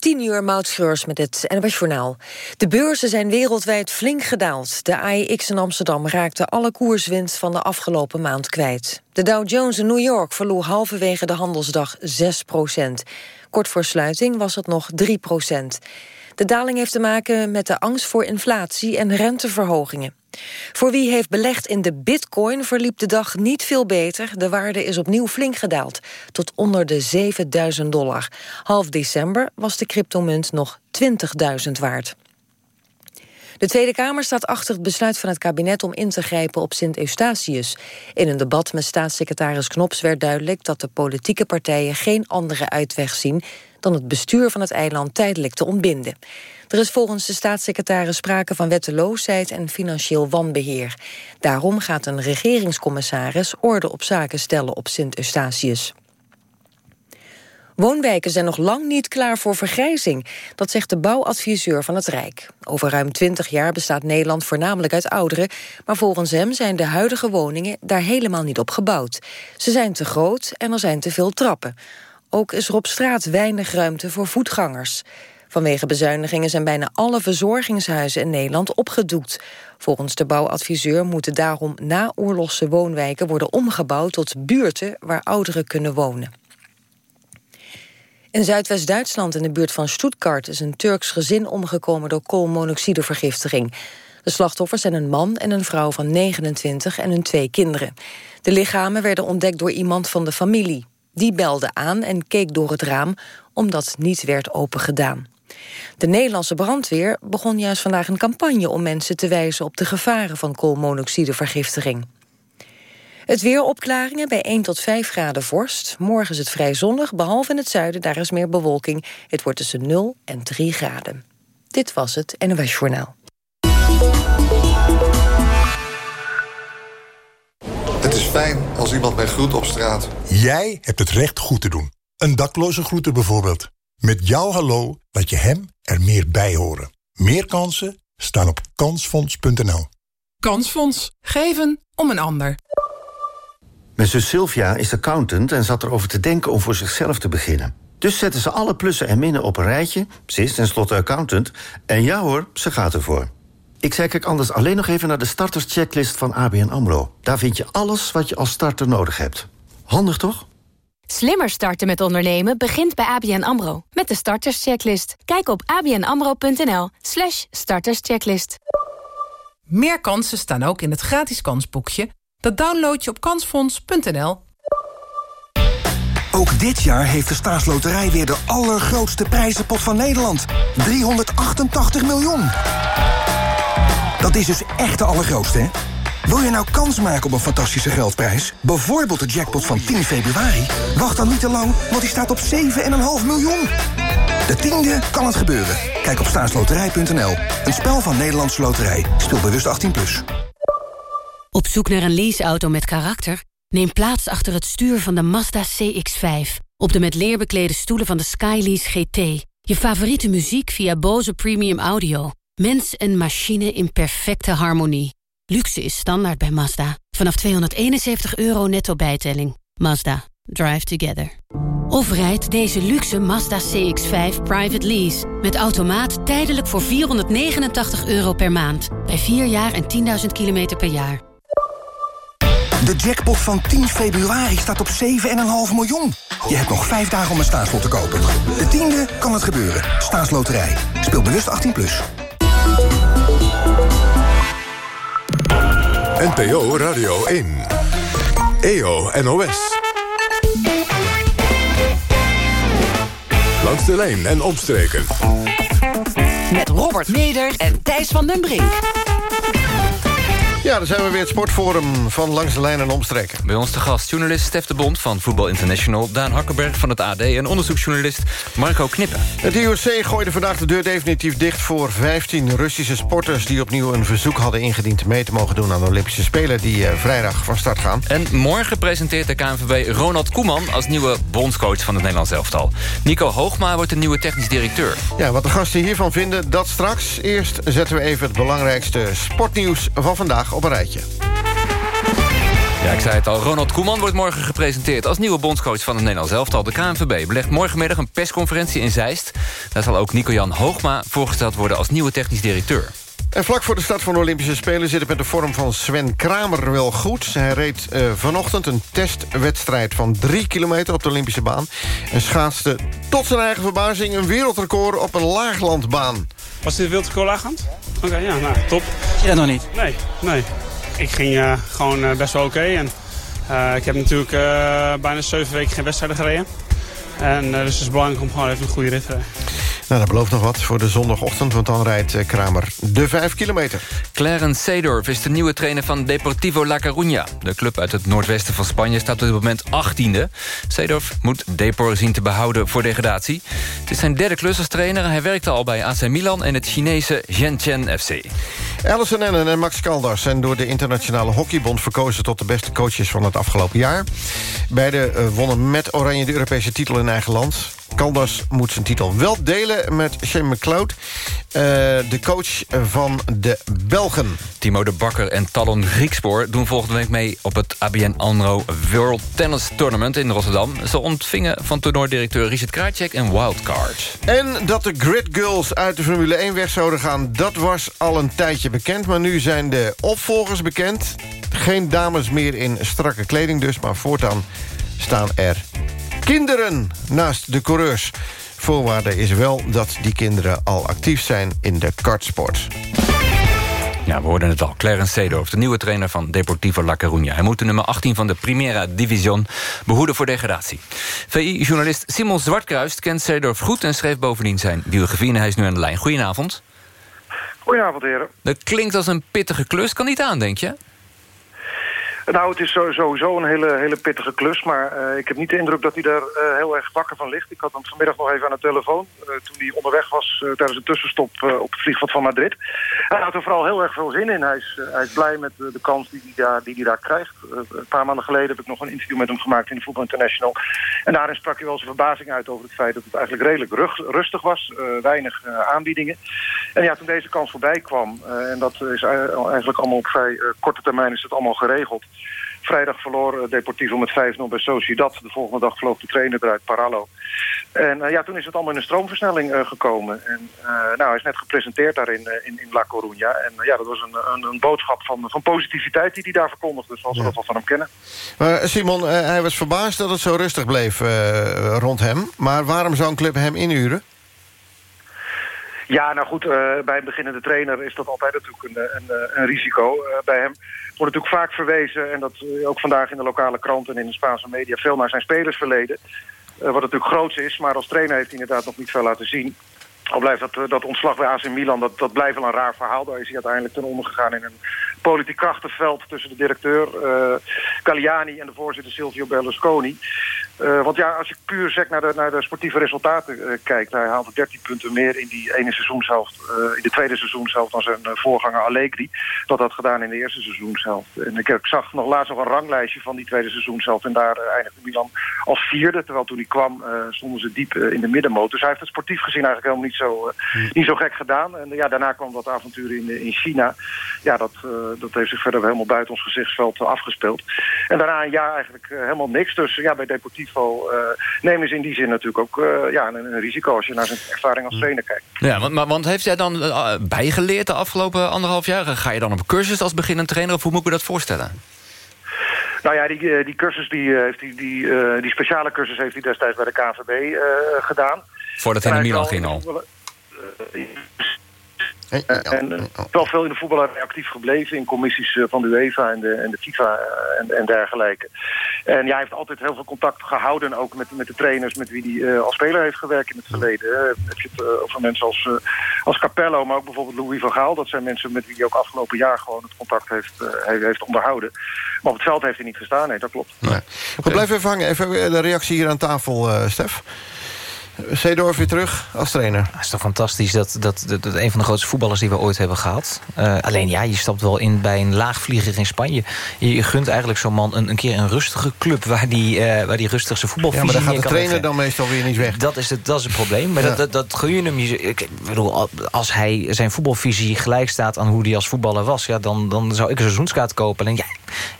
10 uur Moutschreurs met het NWS Journaal. De beurzen zijn wereldwijd flink gedaald. De AEX in Amsterdam raakte alle koerswinst van de afgelopen maand kwijt. De Dow Jones in New York verloor halverwege de handelsdag 6 procent. Kort voor sluiting was het nog 3 procent. De daling heeft te maken met de angst voor inflatie en renteverhogingen. Voor wie heeft belegd in de bitcoin verliep de dag niet veel beter. De waarde is opnieuw flink gedaald, tot onder de 7000 dollar. Half december was de cryptomunt nog 20.000 waard. De Tweede Kamer staat achter het besluit van het kabinet om in te grijpen op Sint-Eustatius. In een debat met staatssecretaris Knops werd duidelijk dat de politieke partijen geen andere uitweg zien dan het bestuur van het eiland tijdelijk te ontbinden. Er is volgens de staatssecretaris sprake van wetteloosheid en financieel wanbeheer. Daarom gaat een regeringscommissaris orde op zaken stellen op Sint-Eustatius. Woonwijken zijn nog lang niet klaar voor vergrijzing. Dat zegt de bouwadviseur van het Rijk. Over ruim 20 jaar bestaat Nederland voornamelijk uit ouderen... maar volgens hem zijn de huidige woningen daar helemaal niet op gebouwd. Ze zijn te groot en er zijn te veel trappen. Ook is er op straat weinig ruimte voor voetgangers. Vanwege bezuinigingen zijn bijna alle verzorgingshuizen in Nederland opgedoekt. Volgens de bouwadviseur moeten daarom naoorlogse woonwijken worden omgebouwd tot buurten waar ouderen kunnen wonen. In Zuidwest-Duitsland in de buurt van Stuttgart is een Turks gezin omgekomen door koolmonoxidevergiftiging. De slachtoffers zijn een man en een vrouw van 29 en hun twee kinderen. De lichamen werden ontdekt door iemand van de familie. Die belde aan en keek door het raam omdat niet werd opengedaan. De Nederlandse brandweer begon juist vandaag een campagne... om mensen te wijzen op de gevaren van koolmonoxidevergiftiging. Het weer opklaringen bij 1 tot 5 graden vorst. Morgen is het vrij zonnig, behalve in het zuiden, daar is meer bewolking. Het wordt tussen 0 en 3 graden. Dit was het NOS Journaal. Het is fijn als iemand mij groet op straat. Jij hebt het recht goed te doen. Een dakloze groeten bijvoorbeeld. Met jouw hallo laat je hem er meer bij horen. Meer kansen staan op kansfonds.nl. Kansfonds. Geven om een ander. Mijn zus Sylvia is accountant en zat erover te denken om voor zichzelf te beginnen. Dus zetten ze alle plussen en minnen op een rijtje. Ze is tenslotte accountant. En ja hoor, ze gaat ervoor. Ik zei kijk anders alleen nog even naar de starterschecklist van ABN AMRO. Daar vind je alles wat je als starter nodig hebt. Handig toch? Slimmer starten met ondernemen begint bij ABN AMRO. Met de starterschecklist. Kijk op abnamro.nl slash starterschecklist. Meer kansen staan ook in het gratis kansboekje. Dat download je op kansfonds.nl. Ook dit jaar heeft de staatsloterij weer de allergrootste prijzenpot van Nederland. 388 miljoen. Dat is dus echt de allergrootste, hè? Wil je nou kans maken op een fantastische geldprijs? Bijvoorbeeld de jackpot van 10 februari? Wacht dan niet te lang, want die staat op 7,5 miljoen. De tiende kan het gebeuren. Kijk op staatsloterij.nl. Een spel van Nederlandse Loterij. Speel bewust 18+. Plus. Op zoek naar een leaseauto met karakter? Neem plaats achter het stuur van de Mazda CX-5. Op de met leer beklede stoelen van de Skylease GT. Je favoriete muziek via Bose Premium Audio. Mens en machine in perfecte harmonie. Luxe is standaard bij Mazda. Vanaf 271 euro netto bijtelling. Mazda. Drive together. Of rijd deze luxe Mazda CX-5 private lease. Met automaat tijdelijk voor 489 euro per maand. Bij 4 jaar en 10.000 kilometer per jaar. De jackpot van 10 februari staat op 7,5 miljoen. Je hebt nog 5 dagen om een staatslot te kopen. De tiende kan het gebeuren. Staatsloterij. Speel bewust 18+. Plus. NPO Radio 1. EO NOS. Langs de lijn en omstreken. Met Robert Meder en Thijs van den Brink. Ja, dan zijn we weer het sportforum van Langs de Lijn en Omstreken. Bij ons te gast journalist Stef de Bond van Voetbal International... Daan Hakkerberg van het AD en onderzoeksjournalist Marco Knippen. Het IOC gooide vandaag de deur definitief dicht voor 15 Russische sporters... die opnieuw een verzoek hadden ingediend mee te mogen doen aan de Olympische Spelen... die uh, vrijdag van start gaan. En morgen presenteert de KNVB Ronald Koeman... als nieuwe bondscoach van het Nederlands elftal. Nico Hoogma wordt de nieuwe technisch directeur. Ja, wat de gasten hiervan vinden, dat straks. Eerst zetten we even het belangrijkste sportnieuws van vandaag op een rijtje. Ja, ik zei het al. Ronald Koeman wordt morgen gepresenteerd... als nieuwe bondscoach van het Nederlands elftal. De KNVB belegt morgenmiddag een persconferentie in Zeist. Daar zal ook Nico-Jan Hoogma voorgesteld worden... als nieuwe technisch directeur. En vlak voor de start van de Olympische Spelen zit het met de vorm van Sven Kramer wel goed. Hij reed uh, vanochtend een testwedstrijd van drie kilometer op de Olympische baan... en schaatste tot zijn eigen verbazing een wereldrecord op een laaglandbaan. Was dit wereldrecord laagland? Oké, ja, nou, top. Je dat nog niet? Nee, nee. Ik ging uh, gewoon uh, best wel oké. En uh, ik heb natuurlijk bijna zeven weken geen wedstrijden gereden. En dus het is belangrijk om gewoon even een goede rit te rijden. Nou, dat belooft nog wat voor de zondagochtend, want dan rijdt Kramer de 5 kilometer. Clarence Seedorf is de nieuwe trainer van Deportivo La Coruña. De club uit het noordwesten van Spanje staat op dit moment 18e. Seedorf moet Depor zien te behouden voor degradatie. Het is zijn derde klus als trainer. Hij werkte al bij AC Milan en het Chinese Shenzhen FC. Alison Ennen en Max Caldas zijn door de Internationale Hockeybond verkozen... tot de beste coaches van het afgelopen jaar. Beide wonnen met Oranje de Europese titel in eigen land. Caldas moet zijn titel wel delen met Shane McLeod... Uh, de coach van de Belgen. Timo de Bakker en Talon Griekspoor doen volgende week mee... op het ABN AMRO World Tennis Tournament in Rotterdam. Ze ontvingen van toernooidirecteur Richard Krajcek een wildcard. En dat de Grid Girls uit de Formule 1 weg zouden gaan... dat was al een tijdje bekend, maar nu zijn de opvolgers bekend. Geen dames meer in strakke kleding dus, maar voortaan staan er kinderen naast de coureurs. Voorwaarde is wel dat die kinderen al actief zijn in de kartsport. Ja, we hoorden het al. Clarence Seedorf, de nieuwe trainer van Deportivo La Coruña. Hij moet de nummer 18 van de Primera Division behoeden voor degradatie. VI-journalist Simon Zwartkruist kent Seedorf goed... en schreef bovendien zijn biografie en hij is nu aan de lijn. Goedenavond. Goedenavond, heren. Dat klinkt als een pittige klus. Kan niet aan, denk je? Nou, het is sowieso een hele, hele pittige klus. Maar uh, ik heb niet de indruk dat hij daar uh, heel erg wakker van ligt. Ik had hem vanmiddag nog even aan de telefoon. Uh, toen hij onderweg was tijdens een tussenstop op het vliegveld van Madrid. Hij had er vooral heel erg veel zin in. Hij is, hij is blij met de, kans die hij daar, die hij daar krijgt. een paar maanden geleden heb ik nog een interview met hem gemaakt in de Voetbal International. En daarin sprak hij wel zijn verbazing uit over het feit dat het eigenlijk redelijk rustig was. weinig aanbiedingen. En ja, toen deze kans voorbij kwam, en dat is eigenlijk allemaal op vrij korte termijn is het allemaal geregeld. Vrijdag verloor Deportivo met 5-0 bij Sociedad. De volgende dag vloog de trainer eruit, Parallo. En uh, ja, toen is het allemaal in een stroomversnelling uh, gekomen. En uh, nou, hij is net gepresenteerd daar in, in, in La Coruña. En ja, dat was een, een, een, boodschap van, van positiviteit die hij daar verkondigde. Zoals we ja. dat wel van hem kennen. Maar Simon, hij was verbaasd dat het zo rustig bleef rond hem. Maar waarom zou een club hem inhuren? Ja, nou goed, uh, bij een beginnende trainer is dat altijd natuurlijk een, een, een risico. Uh, bij hem wordt natuurlijk vaak verwezen, en dat uh, ook vandaag in de lokale kranten en in de Spaanse media, veel naar zijn spelersverleden. wat natuurlijk groot is, maar als trainer heeft hij inderdaad nog niet veel laten zien. Al blijft dat, dat ontslag bij AC Milan, dat, dat blijft wel een raar verhaal. Daar is hij uiteindelijk ten onder gegaan in een politiek krachtenveld tussen de directeur uh, Galliani en de voorzitter Silvio Berlusconi. Uh, want ja, als je puur zegt naar de, naar de sportieve resultaten uh, kijkt... hij haalde 13 punten meer in die ene seizoenshelft... Uh, in de tweede seizoenshelft dan zijn voorganger Allegri. Dat had gedaan in de eerste seizoenshelft. En ik, ik zag nog laatst nog een ranglijstje van die tweede seizoenshelft... en daar eindigde Milan als vierde. Terwijl toen hij kwam stonden ze diep in de middenmoot. Dus hij heeft het sportief gezien eigenlijk helemaal niet zo, niet zo gek gedaan. En ja, daarna kwam dat avontuur in, in China. Ja, dat, dat heeft zich verder helemaal buiten ons gezichtsveld afgespeeld. En daarna een jaar eigenlijk helemaal niks. Dus ja, bij Deportivo uh, nemen ze in die zin natuurlijk ook ja, een, een, risico als je naar zijn ervaring als trainer kijkt. Ja, want, maar, want heeft hij dan bijgeleerd de afgelopen anderhalf jaar? Ga je dan op cursus als beginnend trainer of hoe moet ik me dat voorstellen? Nou ja, die, die cursus, die, heeft die, die, die speciale cursus heeft hij destijds bij de KVB gedaan. Voordat hij naar Milan ging al? Uh, en wel veel in de voetbal actief gebleven in commissies van de UEFA en de, en de FIFA en, en dergelijke. En ja, hij heeft altijd heel veel contact gehouden, ook met, met de trainers met wie hij uh, als speler heeft gewerkt in het verleden. Uh, heb je het uh, over mensen als, als Capello, maar ook bijvoorbeeld Louis van Gaal. Dat zijn mensen met wie hij ook afgelopen jaar gewoon het contact heeft, heeft, heeft onderhouden. Maar op het veld heeft hij niet gestaan, nee, dat klopt. Nee. Goed, blijf even hangen. Even de reactie hier aan tafel, Stef. Seedorf weer terug als trainer. Het is toch fantastisch dat, dat, dat, dat, een van de grootste voetballers die we ooit hebben gehad. Uh, alleen ja, je stapt wel in bij een laagvlieger in Spanje. Je, je gunt eigenlijk zo'n man een, een keer een rustige club... waar die, uh, waar die rustig zijn voetbalvisie Ja, maar dan gaat de trainer dan meestal weer niet weg. Dat is het, dat is het probleem. Maar ja. dat, dat, dat gun je hem. Ik bedoel, als hij zijn voetbalvisie gelijk staat... aan hoe hij als voetballer was... Ja, dan, dan zou ik een seizoenskaart kopen. En ja,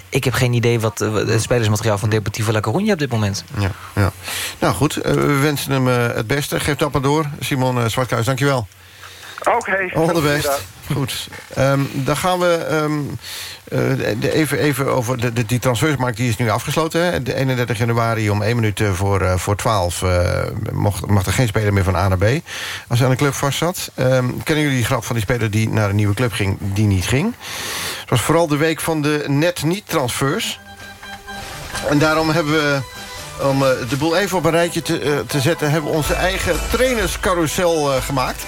Ik heb geen idee wat eh, het spelersmateriaal van Deportivo La Coruña op dit moment. Ja, ja. Nou goed, uh, we wensen hem uh, het beste. Geef dat maar door. Simon Zwartkuis, dankjewel. Oké. Okay. All the best. Goed. Um, dan gaan we um, uh, even, even over de, de, die transfersmarkt. Die is nu afgesloten. Hè? De 31 januari om 1 minuut voor, uh, voor 12 uh, mocht, mag er geen speler meer van A naar B. Als hij aan een club vast zat. Um, kennen jullie die grap van die speler die naar een nieuwe club ging, die niet ging? Het was vooral de week van de net niet transfers. En daarom hebben we om de boel even op een rijtje te, te zetten... hebben we onze eigen trainerscarousel gemaakt.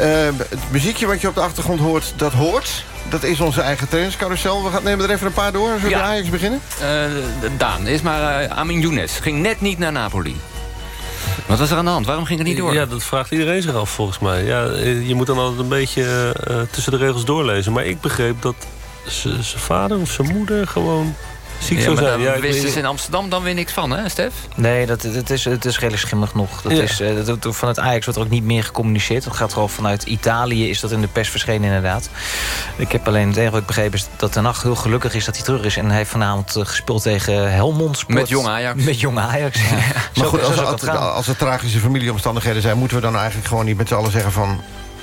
Uh, het muziekje wat je op de achtergrond hoort, dat hoort. Dat is onze eigen trainerscarousel. We gaan nemen er even een paar door. Zullen we ja. Ajax beginnen? Uh, Daan, is maar uh, Amin Younes. Ging net niet naar Napoli. Wat was er aan de hand? Waarom ging het niet door? Ja, dat vraagt iedereen zich af volgens mij. Ja, je moet dan altijd een beetje tussen de regels doorlezen. Maar ik begreep dat zijn vader of zijn moeder gewoon ziek ja, zou zijn. Ja, wisten ze in Amsterdam dan weer niks van, hè, Stef? Nee, dat, het, is, het is redelijk schimmig nog. Dat Ja. is, eh, dat, van het Ajax wordt er ook niet meer gecommuniceerd. Dat gaat gewoon vanuit Italië, is dat in de pers verschenen inderdaad. Ik heb alleen het enige wat ik begrepen is dat Ten Hag heel gelukkig is dat hij terug is. En hij heeft vanavond eh, gespeeld tegen Helmond Sport. Met jong Ajax. Met jong Ajax, ja. Maar Zo- goed, zo als, als, als er tragische familieomstandigheden zijn... moeten we dan eigenlijk gewoon niet met z'n allen zeggen van...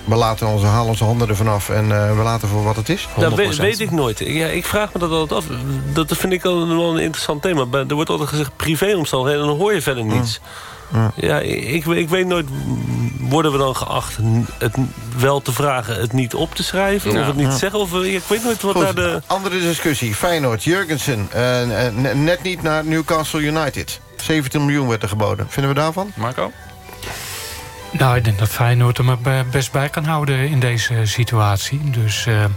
we laten onze, halen onze handen ervan af en eh, we laten voor wat het is? Dat weet, weet ik nooit. Ja, ik vraag me dat altijd af. Dat vind ik wel wel een interessant thema. Er wordt altijd gezegd privéomstandigheden en dan hoor je verder niets. Ja, ik, ik weet nooit, worden we dan geacht het wel te vragen... het niet op te schrijven Ja. of het niet Ja. te zeggen? Of, eh, ik weet nooit wat Goed, daar de... andere discussie. Feyenoord, Jurgensen. eh, ne- net niet naar Newcastle United. 17 miljoen werd er geboden. Vinden we daarvan? Marco? Nou, ik denk dat Feyenoord hem er be- best bij kan houden in deze situatie. Dus, eh, en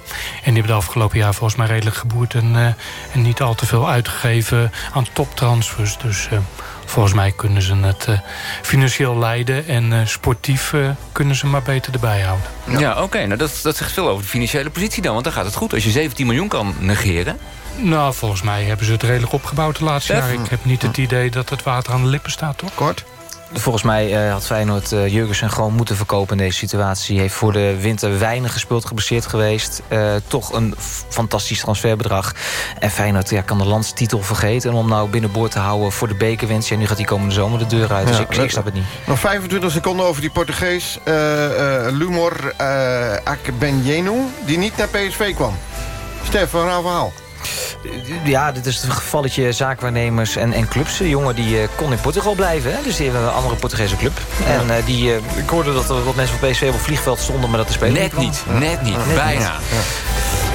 die hebben de afgelopen jaar volgens mij redelijk geboerd... en, eh, en niet al te veel uitgegeven aan toptransfers. Dus eh, volgens mij kunnen ze het eh, financieel leiden... en eh, sportief eh, kunnen ze maar beter erbij houden. Ja, oké. nou dat, dat zegt veel over de financiële positie dan. Want dan gaat het goed. Als je 17 miljoen kan negeren... Nou, volgens mij hebben ze het redelijk opgebouwd de laatste jaren. Ik heb niet het idee dat het water aan de lippen staat, toch? Kort. Volgens mij eh, had Feyenoord eh Jurgensen gewoon moeten verkopen in deze situatie. Heeft voor de winter weinig gespeeld, geblesseerd geweest. Eh, toch een fantastisch transferbedrag. En Feyenoord ja, kan de landstitel vergeten. En om nou binnenboord te houden voor de bekerwens... Ja, nu gaat die komende zomer de deur uit. Dus ik, snap het niet. Nog 25 seconden over die Portugees. Lumor uh, Akbenjenu, die niet naar PSV kwam. Stef, een raar verhaal. Ja, dit is het gevalletje zaakwaarnemers en, en clubs. De jongen die eh, kon in Portugal blijven. Hè? Dus die hebben een andere Portugese club. En eh, die, eh, ik hoorde dat er wat mensen van PSV op het vliegveld stonden... maar dat de speler Net niet, net niet, Net bijna.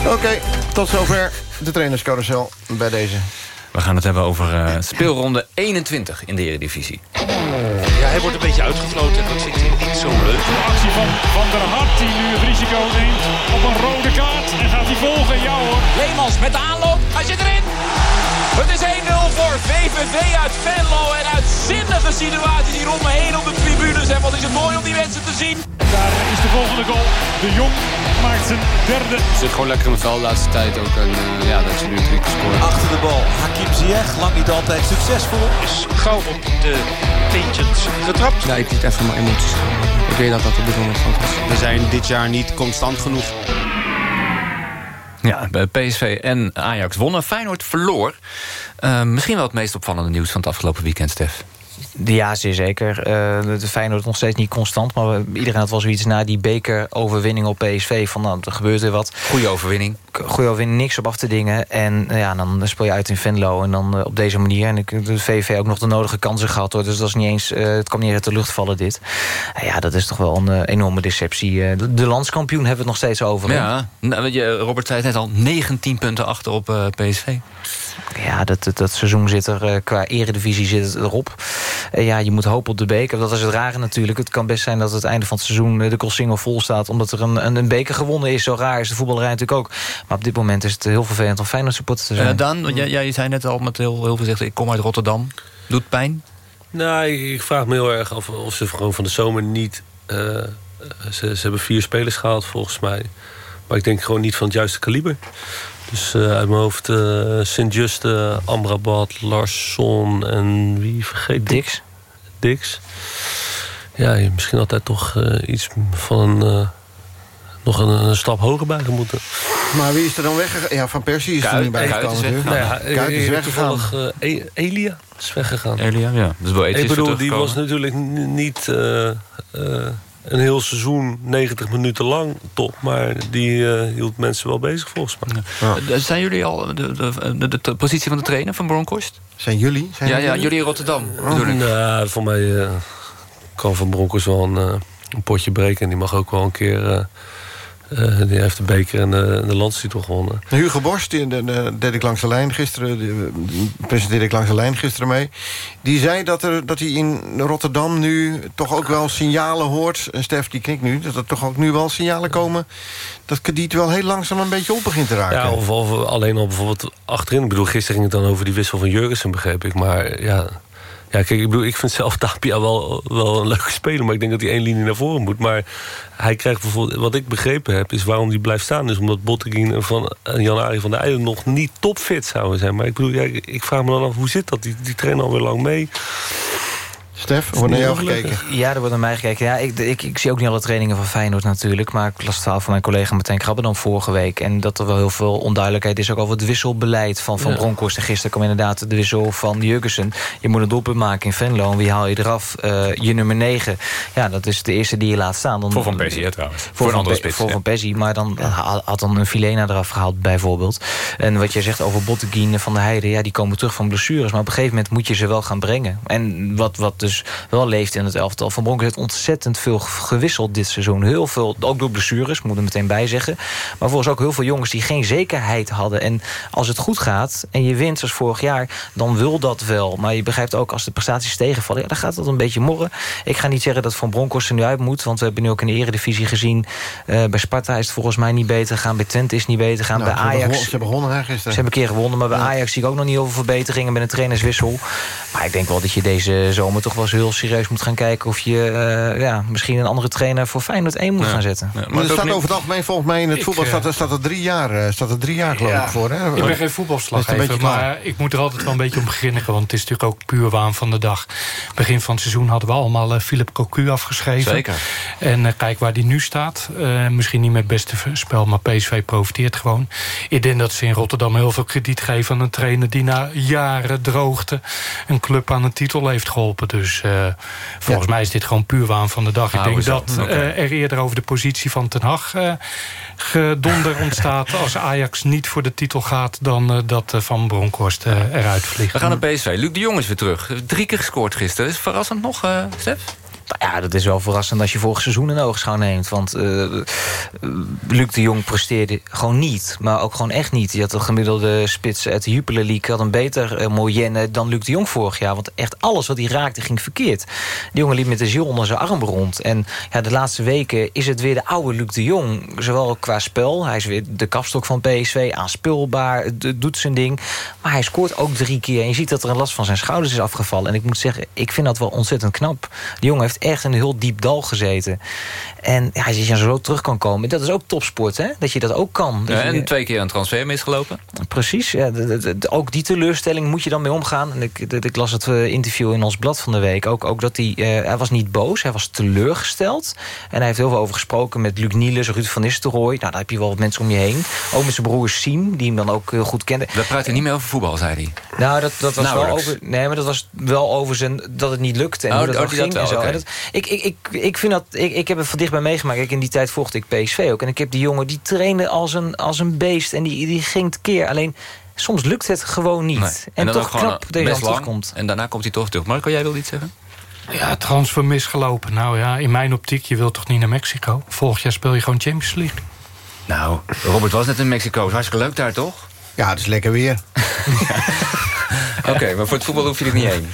Oké, tot zover de trainerscarousel bij deze. We gaan het hebben over eh, speelronde 21 in de Eredivisie. Ja, hij wordt een beetje uitgefloten en dat vindt hij niet zo leuk. De actie van Van der Hart die nu het risico neemt op een rode kaart. En gaat hij volgen? Ja hoor. Leemans met de aanloop. Hij zit erin. Het is 1-0 voor VVV uit Venlo. En uitzinnige situatie die me heen op de tribunes. En wat is het mooi om die mensen te zien. Daar is de volgende goal. De Jong maakt zijn derde. zit gewoon lekker in het vel de laatste tijd ook. En eh, ja, dat je nu drie keer scoort. Achter de bal, Hakim Ziyech, lang niet altijd succesvol. Is gauw op de teentjes getrapt. Ja, ik liet even mijn emoties gaan. Ik weet dat dat op dit moment fout is. We zijn dit jaar niet constant genoeg. Ja, bij PSV en Ajax wonnen. Feyenoord verloor. Eh, misschien wel het meest opvallende nieuws van het afgelopen weekend, Stef. Ja, zeer zeker. De Feyenoord nog steeds niet constant. Maar iedereen had wel zoiets na die bekeroverwinning op PSV. Van nou, er gebeurt weer wat. Goeie overwinning. Goeie overwinning, niks op af te dingen. En eh, ja, dan speel je uit in Venlo. En dan eh, op deze manier. En de VV ook nog de nodige kansen gehad. Hoor. Dus dat is niet eens, het kwam niet uit de lucht vallen dit. Ja, dat is toch wel een enorme deceptie. De, de landskampioen hebben we het nog steeds over. Ja, nou, Robert zei het net al, 19 punten achter op PSV. Ja, dat, dat, dat seizoen zit er eh, qua eredivisie zit het erop. Eh, ja, je moet hopen op de beker. Dat is het rare natuurlijk. Het kan best zijn dat het einde van het seizoen eh, de Koolsingel vol staat... omdat er een, een, een beker gewonnen is. Zo raar is de voetballerij natuurlijk ook. Maar op dit moment is het heel vervelend om Feyenoord supporter te zijn. Dan, want jij, jij zei net al met heel, heel voorzichtig... ik kom uit Rotterdam. Doet pijn? Nou, ik, ik vraag me heel erg af of ze gewoon van de zomer niet... eh, ze, ze hebben vier spelers gehaald volgens mij. Maar ik denk gewoon niet van het juiste kaliber. Dus eh, uit mijn hoofd eh Sint-Juste, Amrabat, Larsson en wie vergeet Dix. Dix. Ja, je hebt misschien altijd toch eh, iets van een, eh, nog een, een stap hoger bij moeten. Maar wie is er dan weggegaan? Ja, Van Persie is er Kuit- niet bij Kuit is gekomen. weggegaan. natuurlijk. Nee, ja, Kuit is weggegaan. toevallig, eh, E- Elia is weggegaan. Elia, ja. Dus wel Ik is bedoel, die was natuurlijk niet eh, eh, een heel seizoen 90 minuten lang top. Maar die eh, hield mensen wel bezig volgens mij. Eh, Zijn jullie al de, de, de, de positie van de trainer van Bronkhorst? Zijn jullie? Zijn ja, ja, jullie? jullie in Rotterdam. bedoel ik. Nou, voor mij eh, kan Van Bronckhorst wel een, een potje breken. En die mag ook wel een keer... eh, eh, die heeft de beker en de, de landstitel gewonnen. Hugo Borst, die de, de, deed ik langs de lijn gisteren, die, eh, presenteerde ik langs de lijn gisteren mee. Die zei dat, er, dat hij in Rotterdam nu toch ook wel signalen hoort. En Stef die knikt nu, dat er toch ook nu wel signalen komen. Dat krediet wel heel langzaam een beetje op begint te raken. Ja, of, of alleen al bijvoorbeeld achterin. Ik bedoel, gisteren ging het dan over die wissel van Jurgensen, begreep ik. Maar ja, ja kijk, ik, bedoel, ik vind zelf Tapia wel, wel een leuke speler. Maar ik denk dat hij één linie naar voren moet. Maar hij krijgt bijvoorbeeld, wat ik begrepen heb, is waarom hij blijft staan. Is omdat Botteguin en, van, en Jan-Arie van der Eijden nog niet topfit zouden zijn. Maar ik bedoel, ja, ik, ik vraag me dan af, hoe zit dat? Die, die trainen alweer lang mee. Stef, wordt naar jou gekeken? Ja, er wordt naar mij gekeken. Ja, ik, ik, ik zie ook niet alle trainingen van Feyenoord natuurlijk. Maar ik las het verhaal van mijn collega Martijn Krabbendam vorige week. En dat er wel heel veel onduidelijkheid is ook over het wisselbeleid van Van Ja. Bronckhorst. En gisteren kwam inderdaad de wissel van Jurgensen. Je moet een doelpunt maken in Venlo. En wie haal je eraf? Eh, je nummer 9. Ja, dat is de eerste die je laat staan. Dan, Voor Van Persie, hè, trouwens. Voor, Voor een Van, andere spits, voor ja. Van Persie. Maar dan ha- had dan een Filena eraf gehaald bijvoorbeeld. En wat jij zegt over Botteguin en Van der Heijden. Ja, die komen terug van blessures. Maar op een gegeven moment moet je ze wel gaan brengen. En wat, wat dus wel leeft in het elftal. Van Bronckhorst heeft ontzettend veel gewisseld dit seizoen. Heel veel, ook door blessures, moet ik er meteen bij zeggen. Maar volgens ook heel veel jongens die geen zekerheid hadden. En als het goed gaat en je wint zoals vorig jaar... dan wil dat wel. Maar je begrijpt ook als de prestaties tegenvallen... Ja, dan gaat dat een beetje morren. Ik ga niet zeggen dat Van Bronckhorst er nu uit moet. Want we hebben nu ook in de eredivisie gezien... eh, bij Sparta is het volgens mij niet beter gaan. Bij Twente is niet beter gaan. Nou, bij hebben Ajax... Ze hebben gewonnen hè, Ze gisteren. hebben een keer gewonnen, maar bij Ajax zie ik ook nog niet heel veel verbeteringen met een trainerswissel. Maar ik denk wel dat je deze zomer toch wel eens heel serieus moet gaan kijken of je eh, ja, misschien een andere trainer voor Feyenoord 1 moet gaan zetten. Maar er staat over het algemeen volgens mij in het Ik, voetbal eh, staat, er- staat er drie jaar, eh, staat er drie jaar geloof Ja. ik voor. Hè? Ik ben geen voetbalslaggever, maar ik moet er altijd wel een beetje om grinniken. Want het is natuurlijk ook puur waan van de dag. Begin van het seizoen hadden we allemaal Philip Cocu afgeschreven. Zeker. En kijk waar die nu staat. Eh, misschien niet met het beste spel, maar PSV profiteert gewoon. Ik denk dat ze in Rotterdam heel veel krediet geven aan een trainer... die na jaren droogte een club aan een titel heeft geholpen. Dus eh, volgens mij is dit gewoon puur waan van de dag. Ik Ah, denk dat eh, er eerder over de positie van Ten Hag... eh, gedonder ontstaat als Ajax niet voor de titel gaat... dan eh, dat eh, Van Bronckhorst eh, eruit vliegt. We gaan naar PSV. Luc de Jong is weer terug. Drie keer gescoord gisteren. Is het verrassend nog, eh Stef? Nou ja, dat is wel verrassend als je vorig seizoen in oogschouw neemt. Want eh, Luc de Jong presteerde gewoon niet. Maar ook gewoon echt niet. Je had een gemiddelde spits uit de Jupiler League. had een beter uh, Moyenne dan Luc de Jong vorig jaar. Want echt alles wat hij raakte ging verkeerd. Die jongen liep met de ziel onder zijn arm rond. En ja, de laatste weken is het weer de oude Luc de Jong. Zowel qua spel. Hij is weer de kapstok van PSV. Aanspeelbaar. Het doet zijn ding. Maar hij scoort ook drie keer. En je ziet dat er een last van zijn schouders is afgevallen. En ik moet zeggen, ik vind dat wel ontzettend knap. Die jongen heeft echt in een heel diep dal gezeten. En ja, als je zo terug kan komen, dat is ook topsport, hè? Dat je dat ook kan. Ja, Dat je- en twee keer een transfer misgelopen. Precies, ja, ook die teleurstelling moet je dan mee omgaan. En ik, ik las het eh, interview in ons blad van de week. Ook, ook dat hij, eh, hij was niet boos, hij was teleurgesteld. En hij heeft heel veel over gesproken met Luc Niels, Ruud van Nistelrooy. Nou, daar heb je wel wat mensen om je heen. Ook met zijn broer Siem, die hem dan ook heel goed kende. Praat hij niet meer over voetbal, zei hij. Nou, dat, dat was wel over. Nee, maar dat was wel over zijn dat het niet lukte. En Oh, hoe dat oh, ging dat en zo. En dat, ik, ik, ik, ik vind dat. Ik, ik heb het van dichtbij meegemaakt. Ik, in die tijd volgde ik PSV ook. En ik heb die jongen die trainde als een, als een beest. En die, die ging tekeer. Alleen soms lukt het gewoon niet. Nee. En, dan toch knap eh, dat terugkomt. En daarna komt hij toch terug. Marco, jij wil iets zeggen? Ja, transfer misgelopen. Nou ja, in mijn optiek, je wilt toch niet naar Mexico? Volgend jaar speel je gewoon Champions League. Nou, Robert was net in Mexico. Is hartstikke leuk daar, toch? Ja, het is lekker weer. Oké, maar voor het voetbal hoef je er niet heen.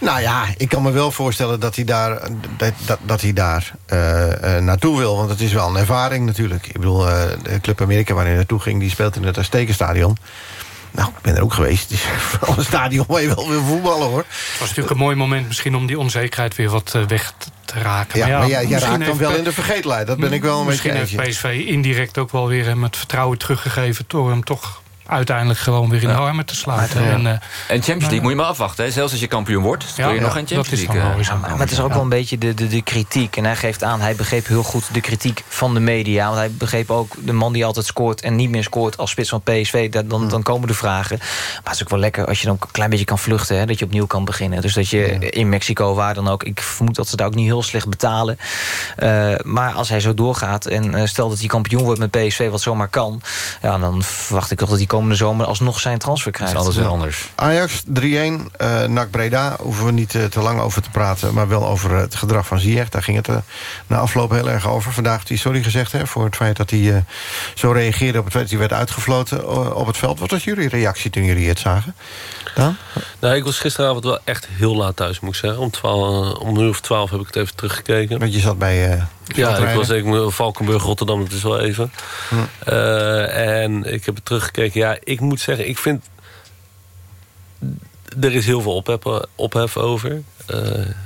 Nou ja, ik kan me wel voorstellen dat hij daar, dat, dat, hij daar eh, eh, naartoe wil. Want het is wel een ervaring natuurlijk. Ik bedoel, eh, de Club Amerika waar hij naartoe ging... die speelt in het Aztekenstadion. Nou, ik ben er ook geweest. Het is wel een stadion waar je wel wil voetballen, hoor. Het was natuurlijk een mooi moment misschien om die onzekerheid weer wat weg te- raken. Ja, maar jij, jij misschien raakt dan heeft wel in de vergetelheid. Dat ben ik wel een Misschien beetje heeft eentje. PSV indirect ook wel weer hem het vertrouwen teruggegeven... door hem toch uiteindelijk gewoon weer in de armen te sluiten. Ja. En, eh, En Champions League moet je maar afwachten. Hè? Zelfs als je kampioen wordt, dan Ja, kun je ja, nog geen dat Champions is dan League. wel eh, Maar het is ook wel een beetje de, de, de kritiek. En hij geeft aan, hij begreep heel goed de kritiek van de media. Want hij begreep ook de man die altijd scoort en niet meer scoort als spits van PSV. Dat, dan, dan komen de vragen. Maar het is ook wel lekker als je dan een klein beetje kan vluchten. Hè, dat je opnieuw kan beginnen. Dus dat je in Mexico, waar dan ook. Ik vermoed dat ze daar ook niet heel slecht betalen. Eh, maar als hij zo doorgaat en eh, stel dat hij kampioen wordt met PSV, wat zomaar kan. Ja, dan verwacht ik toch dat hij komende zomer alsnog zijn transfer krijgt. alles weer Ja. anders. Ajax 3-1, eh NAC Breda. Hoeven we niet eh, te lang over te praten... maar wel over het gedrag van Ziyech. Daar ging het eh, na afloop heel erg over. Vandaag heeft hij sorry gezegd hè, voor het feit dat hij eh, zo reageerde... op het feit dat hij werd uitgefloten eh, op het veld. Wat was jullie reactie toen jullie het zagen? Dan? Nou, ik was gisteravond wel echt heel laat thuis, moet ik zeggen. Om, 12, om een uur of twaalf heb ik het even teruggekeken. Want je zat bij... eh, ja, ik was even Valkenburg, Rotterdam, het is wel even. Eh, en ik heb het teruggekeken. Ja, ik moet zeggen, ik vind... Er is heel veel ophef, ophef over. Eh,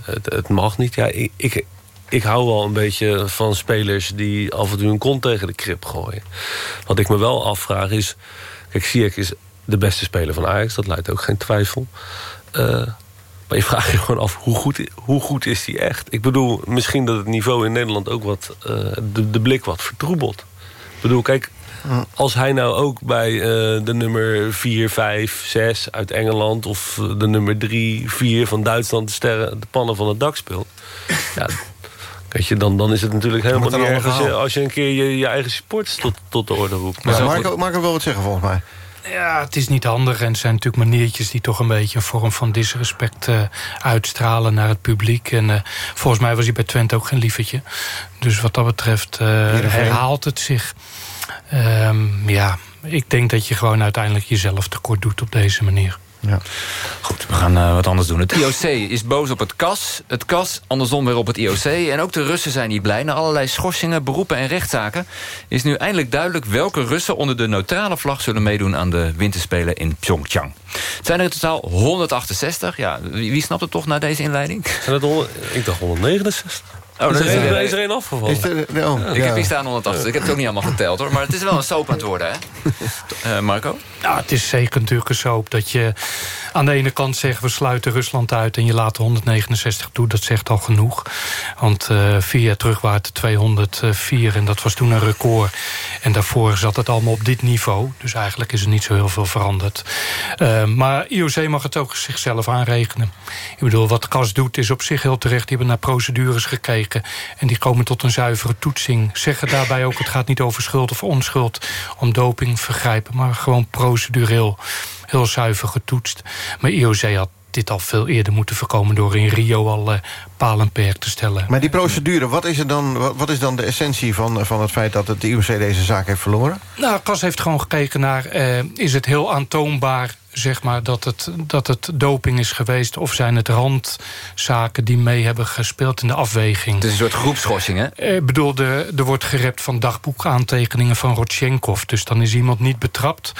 het, het mag niet. Ja, ik, ik, ik hou wel een beetje van spelers die af en toe een kont tegen de krip gooien. Wat ik me wel afvraag is... Kijk, Ziyech is de beste speler van Ajax. Dat lijkt ook geen twijfel. Eh, maar je vraagt je gewoon af, hoe goed, hoe goed is die echt? Ik bedoel, misschien dat het niveau in Nederland ook wat... eh, de, de blik wat vertroebelt. Ik bedoel, kijk, als hij nou ook bij eh, de nummer 4, 5, 6 uit Engeland... of eh, de nummer 3, 4 van Duitsland de, sterren, de pannen van het dak speelt... ja, weet je, dan, dan is het natuurlijk helemaal niet erg... als je, allemaal als je een keer je, je eigen supporters tot, tot de orde roept. Maar Marco, Marco wil wat zeggen volgens mij. Ja, het is niet handig en het zijn natuurlijk maniertjes die toch een beetje een vorm van disrespect eh, uitstralen naar het publiek. En eh, volgens mij was hij bij Twente ook geen lievertje. Dus wat dat betreft eh, herhaalt het zich. Ehm, ja, ik denk dat je gewoon uiteindelijk jezelf tekort doet op deze manier. Ja. Goed, we gaan eh, wat anders doen. Het IOC is boos op het KAS. Het KAS andersom weer op het IOC. En ook de Russen zijn niet blij. Na allerlei schorsingen, beroepen en rechtszaken... is nu eindelijk duidelijk welke Russen onder de neutrale vlag... zullen meedoen aan de winterspelen in Pyeongchang. Het zijn er in totaal 168. Ja, wie, wie snapt het toch na deze inleiding? Zijn het honderd- ik dacht 169. Oh, is, er, is- er een afgevallen? Is er- oh, Ik heb hier staan 180. Ik heb het ook niet allemaal geteld hoor. Maar het is wel een soap aan het worden, hè? Eh, Marco? Nou, het is zeker natuurlijk een soap dat je aan de ene kant zegt... we sluiten Rusland uit en je laat de 169 toe. Dat zegt al genoeg. Want eh, vier jaar terug waren het er 204 en dat was toen een record. En daarvoor zat het allemaal op dit niveau. Dus eigenlijk is er niet zo heel veel veranderd. Eh, maar IOC mag het ook zichzelf aanrekenen. Ik bedoel, wat de KAS doet is op zich heel terecht. Die hebben naar procedures gekeken. En die komen tot een zuivere toetsing. Zeggen daarbij ook, het gaat niet over schuld of onschuld... om doping, vergrijpen, maar gewoon procedureel heel zuiver getoetst. Maar IOC had dit al veel eerder moeten voorkomen... door in Rio al eh, paal en perk te stellen. Maar die procedure, wat is, er dan, wat, is dan de essentie van, van het feit... dat het IOC deze zaak heeft verloren? Nou, Cas heeft gewoon gekeken naar... eh, is het heel aantoonbaar zeg maar, dat, het, dat het doping is geweest... of zijn het randzaken die mee hebben gespeeld in de afweging? Het is een soort groepschorsing, hè? Eh, Ik bedoel, de, er wordt gerept van dagboekaantekeningen van Rodchenkov. Dus dan is iemand niet betrapt.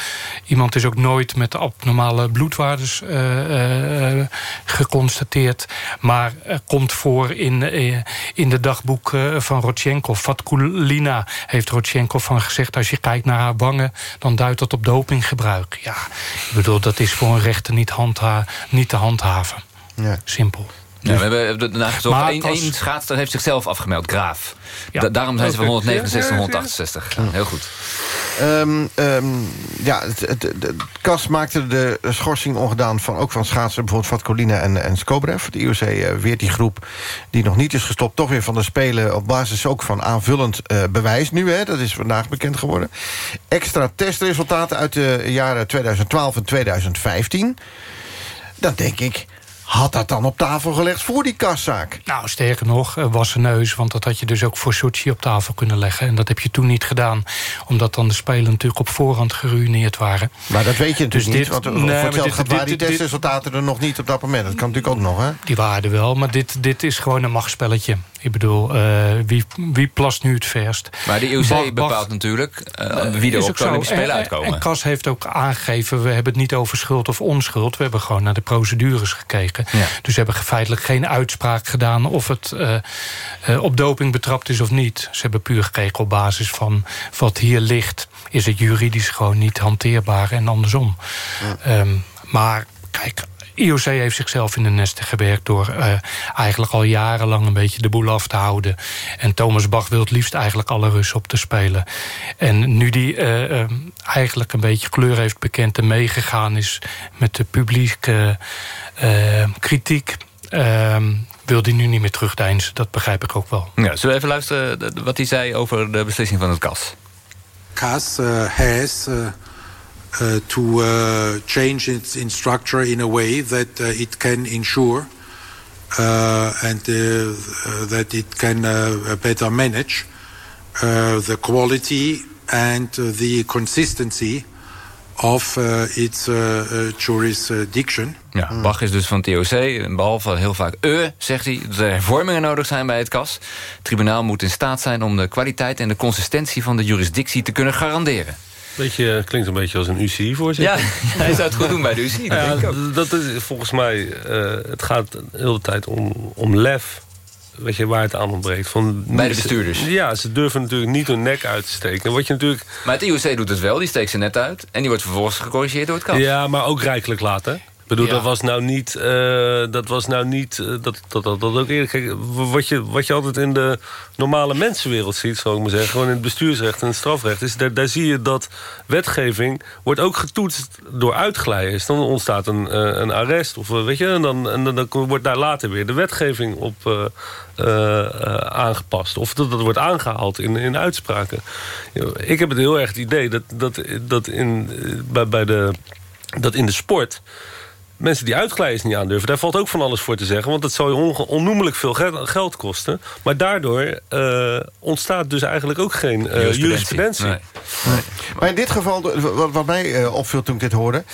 Iemand is ook nooit met abnormale bloedwaardes eh, eh, geconstateerd. Maar komt voor in, eh, in de dagboek eh, van Rodchenkov. Vatkulina heeft Rodchenkov van gezegd... als je kijkt naar haar wangen, dan duidt dat op dopinggebruik. Ja, ik bedoel, dat is voor een rechter niet, handha niet te handhaven. Ja. Simpel. Ja, we hebben daarna Eén Cas- één schaatser heeft zichzelf afgemeld, Graaf. Ja. Da- daarom zijn ze van Oké. 169 Ja, ja, ja. 168. Heel goed. Ehm, ehm, ja, KAS maakte de schorsing ongedaan... Van, ook van schaatsen, bijvoorbeeld Vatkolina en, en Skobrev. De IOC eh, weert die groep die nog niet is gestopt... toch weer van de Spelen op basis ook van aanvullend eh, bewijs nu. Hè, dat is vandaag bekend geworden. Extra testresultaten uit de jaren 2012 en 2015. Dan denk ik, had dat dan op tafel gelegd voor die kaszaak? Nou, sterker nog, eh, wassen neus. Want dat had je dus ook voor Sochi op tafel kunnen leggen. En dat heb je toen niet gedaan. Omdat dan de Spelen natuurlijk op voorhand geruineerd waren. Maar dat weet je natuurlijk Dus niet. Want dit- nee, maar hetzelfde dit- gaat waren die testresultaten er nog niet op dat moment. Dat kan natuurlijk ook nog, hè? Die waren er wel, maar dit, dit is gewoon een machtsspelletje. Ik bedoel, eh, wie, wie plast nu het verst? Maar de IOC Bach- Bach- bepaalt natuurlijk uh, wie er op ook de. Olympische Spelen En- uitkomen. En Cas heeft ook aangegeven, we hebben het niet over schuld of onschuld. We hebben gewoon naar de procedures gekeken. Dus we hebben feitelijk geen uitspraak gedaan... of het eh, eh, op doping betrapt is of niet. Ze hebben puur gekeken op basis van wat hier ligt... is het juridisch gewoon niet hanteerbaar en andersom. Ehm, maar kijk... IOC heeft zichzelf in de nesten gewerkt door eh, eigenlijk al jarenlang een beetje de boel af te houden. En Thomas Bach wil het liefst eigenlijk alle Russen op te spelen. En nu die eh, eh, eigenlijk een beetje kleur heeft bekend en meegegaan is met de publieke kritiek, eh, wil hij nu niet meer terugdeinzen. Dat begrijp ik ook wel. Ja, zullen we even luisteren wat hij zei over de beslissing van het KAS? CAS uh, has uh, to uh, change its in structure in a way that uh, it can ensure uh, and that it can better manage uh, the quality and the consistency of its jurisdiction. Ja, Bach is dus van het TOC. Behalve heel vaak eh, zegt hij... dat er hervormingen nodig zijn bij het KAS. Het tribunaal moet in staat zijn om de kwaliteit... en de consistentie van de jurisdictie te kunnen garanderen. Beetje, klinkt een beetje als een UCI-voorzitter. Ja, hij zou het goed doen bij de UCI. dat Ja, is volgens mij... eh, het gaat de hele tijd om, om lef. Weet je, waar het aan ontbreekt. Van, Bij de bestuurders. Ja, ze durven natuurlijk niet hun nek uit te steken. En Wat je natuurlijk... Maar het IOC doet het wel, die steekt ze net uit. En die wordt vervolgens gecorrigeerd door het KAS. Ja, maar ook rijkelijk laat, hè? Ik bedoel, Ja. dat was nou niet... eh, dat was nou niet... eh, dat, dat, dat, dat ook eerlijk... Kijk, wat je, wat je altijd in de normale mensenwereld ziet, zou ik maar zeggen... gewoon in het bestuursrecht en het strafrecht... is daar, daar zie je dat wetgeving wordt ook getoetst door uitglijders. Dan ontstaat een, eh, een arrest, of eh, weet je... en dan, en dan, dan wordt daar later weer de wetgeving op eh, eh, eh, aangepast. Of dat, dat wordt aangehaald in, in uitspraken. Ik heb het heel erg het idee dat, dat, dat, in, eh, bij, bij de, dat in de sport mensen die uitglijders niet aandurven... daar valt ook van alles voor te zeggen. Want dat zou je onnoemelijk veel ge- geld kosten. Maar daardoor eh, ontstaat dus eigenlijk ook geen eh, Jurisprudentie. jurisprudentie. Nee. Maar in dit geval, wat, wat mij eh, opviel toen ik dit hoorde...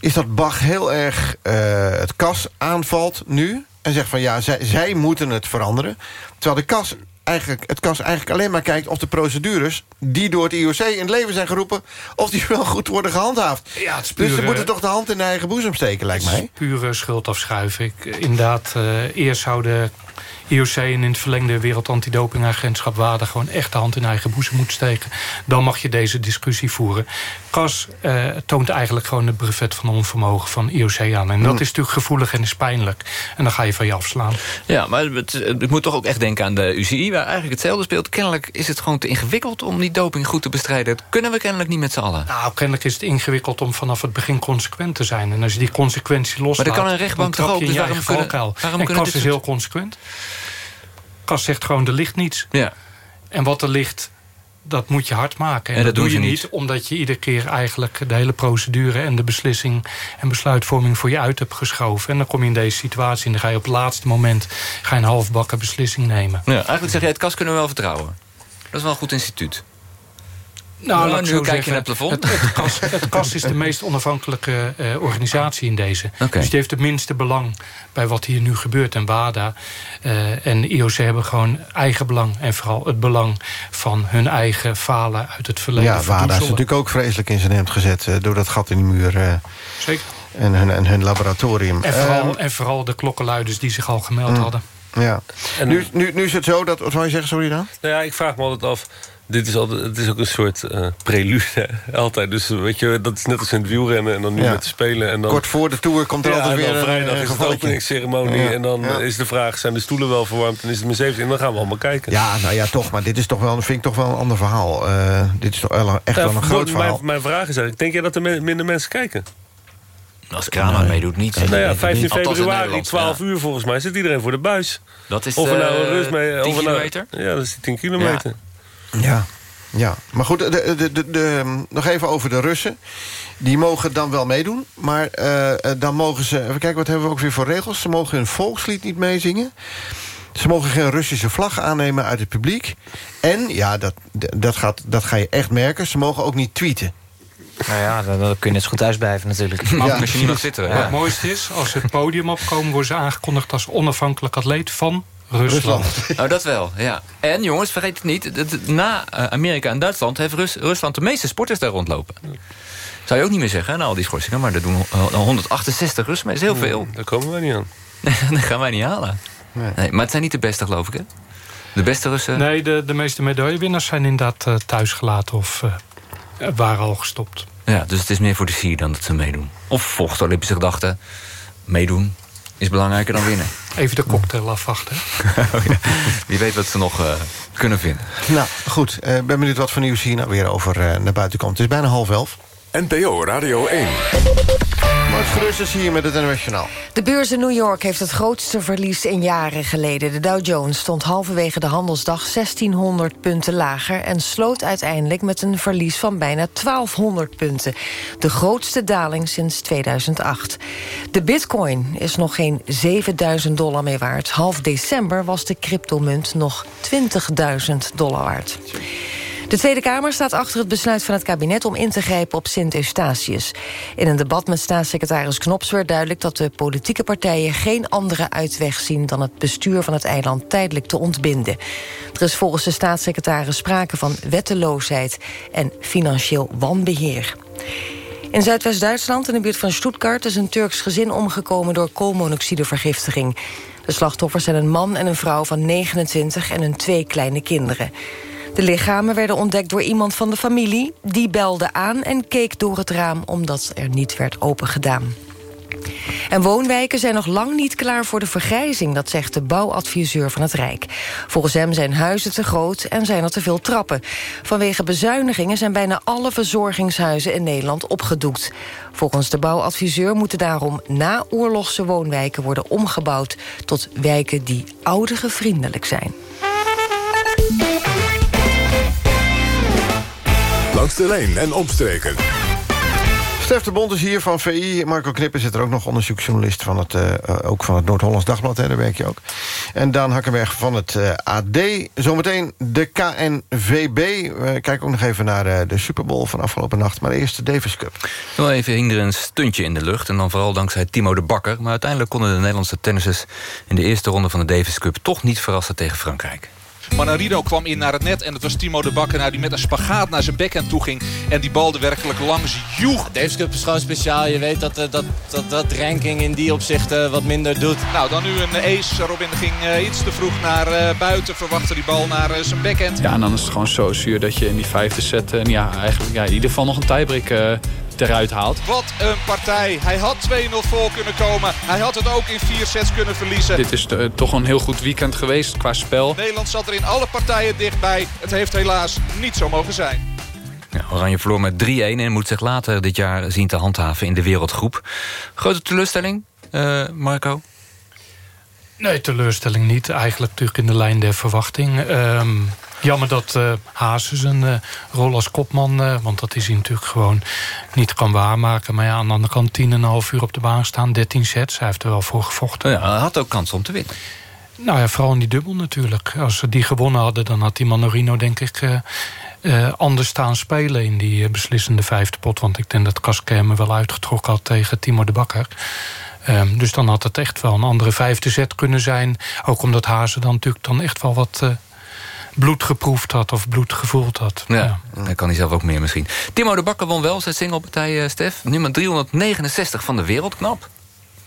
is dat Bach heel erg eh, het kas aanvalt nu... en zegt van ja, zij, zij moeten het veranderen. Terwijl de kas eigenlijk, het kas eigenlijk alleen maar kijkt of de procedures... die door het IOC in het leven zijn geroepen... of die wel goed worden gehandhaafd. Ja, het dus ze moeten toch de hand in de eigen boezem steken, lijkt mij. Pure schuld afschuiven. Ik, eh, inderdaad, eh, eerst zou de IOC en in het verlengde Wereld Antidopingagentschap WADA... gewoon echt de hand in eigen boezem moeten steken. Dan mag je deze discussie voeren. CAS eh, toont eigenlijk gewoon het brevet van onvermogen van IOC aan. En dat Hmm. is natuurlijk gevoelig en is pijnlijk. En dan ga je van je afslaan. Ja, maar het, ik moet toch ook echt denken aan de UCI... waar eigenlijk hetzelfde speelt. Kennelijk is het gewoon te ingewikkeld om die doping goed te bestrijden. Dat kunnen we kennelijk niet met z'n allen. Nou, kennelijk is het ingewikkeld om vanaf het begin consequent te zijn. En als je die consequentie loslaat... Maar dat kan een rechtbank dan toch ook? in Dus waarom kunnen- valkuil. waarom en kunnen Kas dit is heel consequent. Kas zegt gewoon, er ligt niets. Ja. En wat er ligt, dat moet je hard maken. En, En dat, dat doe je niet, omdat je iedere keer eigenlijk de hele procedure... en de beslissing en besluitvorming voor je uit hebt geschoven. En dan kom je in deze situatie en dan ga je op het laatste moment... ga je een halfbakken beslissing nemen. Ja, eigenlijk zeg jij, het KAS kunnen we wel vertrouwen. Dat is wel een goed instituut. Nou, ik nu kijk je naar het plafond. Het, het, KAS, het KAS is de meest onafhankelijke eh, organisatie in deze. Dus die heeft het minste belang bij wat hier nu gebeurt. En WADA eh, en IOC hebben gewoon eigen belang. En vooral het belang van hun eigen falen uit het verleden. Ja, WADA is natuurlijk ook vreselijk in zijn hemd gezet... eh, door dat gat in de muur eh, Zeker. en, hun, en hun laboratorium. En vooral, en vooral de klokkenluiders die zich al gemeld Mm. hadden. Ja. nu, nu, nu is het zo dat... Wat wou je zeggen, sorry dan? Nou ja, ik vraag me altijd af... Dit is, altijd, het is ook een soort eh, prelude, hè, altijd. Dus weet je, dat is net als in het wielrennen en dan nu Ja. met Spelen. En dan, Kort voor de Tour komt er Ja, altijd en dan weer een, vrijdag een is de openingsceremonie. Ja. En dan Ja. is de vraag, zijn de stoelen wel verwarmd? En is het mijn 17? En dan gaan we allemaal kijken. Ja, nou ja, toch. Maar dit is toch wel, vind ik toch wel een ander verhaal. Eh, dit is toch wel een- echt Ja, wel een groot mijn, verhaal. Mijn vraag is eigenlijk, denk jij dat er minder mensen kijken? Als Kramer meedoet niet. Nou ja, 15 Althans in februari, Nederland, 12 ja. uur volgens mij, zit iedereen voor de buis. Dat is of er nou een eh, rust mee... 10 of nou- kilometer? ja, dat is 10 kilometer. Ja, ja. Maar goed, de, de, de, de- nog even over de Russen. Die mogen dan wel meedoen. Maar eh, eh, dan mogen ze... Even kijken, wat hebben we ook weer voor regels? Ze mogen hun volkslied niet meezingen. Ze mogen geen Russische vlag aannemen uit het publiek. En, ja, dat, dat, gaat, dat ga je echt merken... ze mogen ook niet tweeten. Nou ja, dan, dan kun je net zo goed thuis blijven natuurlijk. Ja. Wat het mooiste is, als ze het podium opkomen... worden ze aangekondigd als onafhankelijk atleet van Rusland. Oh, dat wel, ja. En jongens, vergeet het niet. dat- Na eh, Amerika en Duitsland heeft Rus- Rusland de meeste sporters daar rondlopen. Zou je ook niet meer zeggen, na al die schorsingen. Maar dat doen eh, 168 Russen mee. is heel veel. Daar komen wij niet aan. dat gaan wij niet halen. Nee, maar het zijn niet de beste, geloof ik, hè? De beste Russen... Nee, de, de meeste medaillewinnaars zijn inderdaad uh, thuisgelaten of uh, waren al gestopt. Ja, dus het is meer voor de sier dan dat ze meedoen. Of volgens de Olympische gedachte, meedoen is belangrijker dan winnen. Even de cocktail afwachten. oh, ja. Wie weet wat ze nog uh, kunnen vinden. Nou, goed. Ik ben benieuwd wat voor nieuws hier nou weer over naar buiten komt. Het is bijna half elf. NPO Radio 1. Mark Gerust is hier met het internationaal. De beurs in New York heeft het grootste verlies in jaren geleden. De Dow Jones stond halverwege de handelsdag 1600 punten lager... en sloot uiteindelijk met een verlies van bijna 1200 punten. De grootste daling sinds 2008. De bitcoin is nog geen 7000 dollar meer waard. Half december was de cryptomunt nog 20.000 dollar waard. De Tweede Kamer staat achter het besluit van het kabinet... om in te grijpen op Sint Eustatius. In een debat met staatssecretaris Knops werd duidelijk... dat de politieke partijen geen andere uitweg zien... dan het bestuur van het eiland tijdelijk te ontbinden. Er is volgens de staatssecretaris sprake van wetteloosheid... en financieel wanbeheer. In Zuidwest-Duitsland, in de buurt van Stuttgart... is een Turks gezin omgekomen door koolmonoxidevergiftiging. De slachtoffers zijn een man en een vrouw van 29 en hun twee kleine kinderen. De lichamen werden ontdekt door iemand van de familie. Die belde aan en keek door het raam omdat er niet werd opengedaan. En woonwijken zijn nog lang niet klaar voor de vergrijzing... dat zegt de bouwadviseur van het Rijk. Volgens hem zijn huizen te groot en zijn er te veel trappen. Vanwege bezuinigingen zijn bijna alle verzorgingshuizen in Nederland opgedoekt. Volgens de bouwadviseur moeten daarom naoorlogse woonwijken worden omgebouwd... tot wijken die oudergevriendelijk zijn. Langs de lijn en omstreken. Stef de Bond is hier van VI. Marco Knippen zit er ook nog, onderzoeksjournalist van het, uh, ook van het Noord-Hollands Dagblad. Hè, daar werk je ook. En Daan Hakkenberg van het uh, AD. Zometeen de KNVB. We kijken ook nog even naar uh, de Super Bowl van afgelopen nacht. Maar eerst de Davis Cup. Wel even hing er een stuntje in de lucht. En dan vooral dankzij Timo de Bakker. Maar uiteindelijk konden de Nederlandse tennissers... in de eerste ronde van de Davis Cup toch niet verrassen tegen Frankrijk. Manarino kwam in naar het net en het was Timo de Bakker nou, die met een spagaat naar zijn backhand toe ging. En die bal er werkelijk langs joeg. Davis Cup is gewoon speciaal. Je weet dat dat, dat, dat ranking in die opzichten wat minder doet. Nou, dan nu een ace. Robin ging uh, iets te vroeg naar uh, buiten. Verwachtte die bal naar uh, zijn backhand. Ja, en dan is het gewoon zo zuur dat je in die vijfde set... ja, eigenlijk ja, in ieder geval nog een tiebreak eruit haalt. Wat een partij. Hij had 2-0 voor kunnen komen. Hij had het ook in vier sets kunnen verliezen. Dit is uh, toch een heel goed weekend geweest qua spel. Nederland zat er in alle partijen dichtbij. Het heeft helaas niet zo mogen zijn. Ja, Oranje verloor met 3-1 en moet zich later dit jaar zien te handhaven in de wereldgroep. Grote teleurstelling, uh, Marco? Nee, teleurstelling niet. Eigenlijk natuurlijk in de lijn der verwachting. Um, jammer dat uh, Hazen zijn uh, rol als kopman... Uh, want dat is hij natuurlijk gewoon niet kan waarmaken. Maar ja, aan de andere kant 10,5 uur op de baan staan. 13 sets, hij heeft er wel voor gevochten. Ja, hij had ook kans om te winnen. Nou ja, vooral in die dubbel natuurlijk. Als ze die gewonnen hadden, dan had die Manorino denk ik... anders staan spelen in die beslissende vijfde pot. Want ik denk dat Kaskem me wel uitgetrokken had tegen Timo de Bakker. Um, dus dan had het echt wel een andere vijfde set kunnen zijn. Ook omdat Hazen dan natuurlijk dan echt wel wat uh, bloed geproefd had of bloed gevoeld had. Ja, ja. kan hij zelf ook meer misschien. Timo de Bakker won wel zijn singlepartij, uh, Stef. Nummer 369 van de wereld, knap.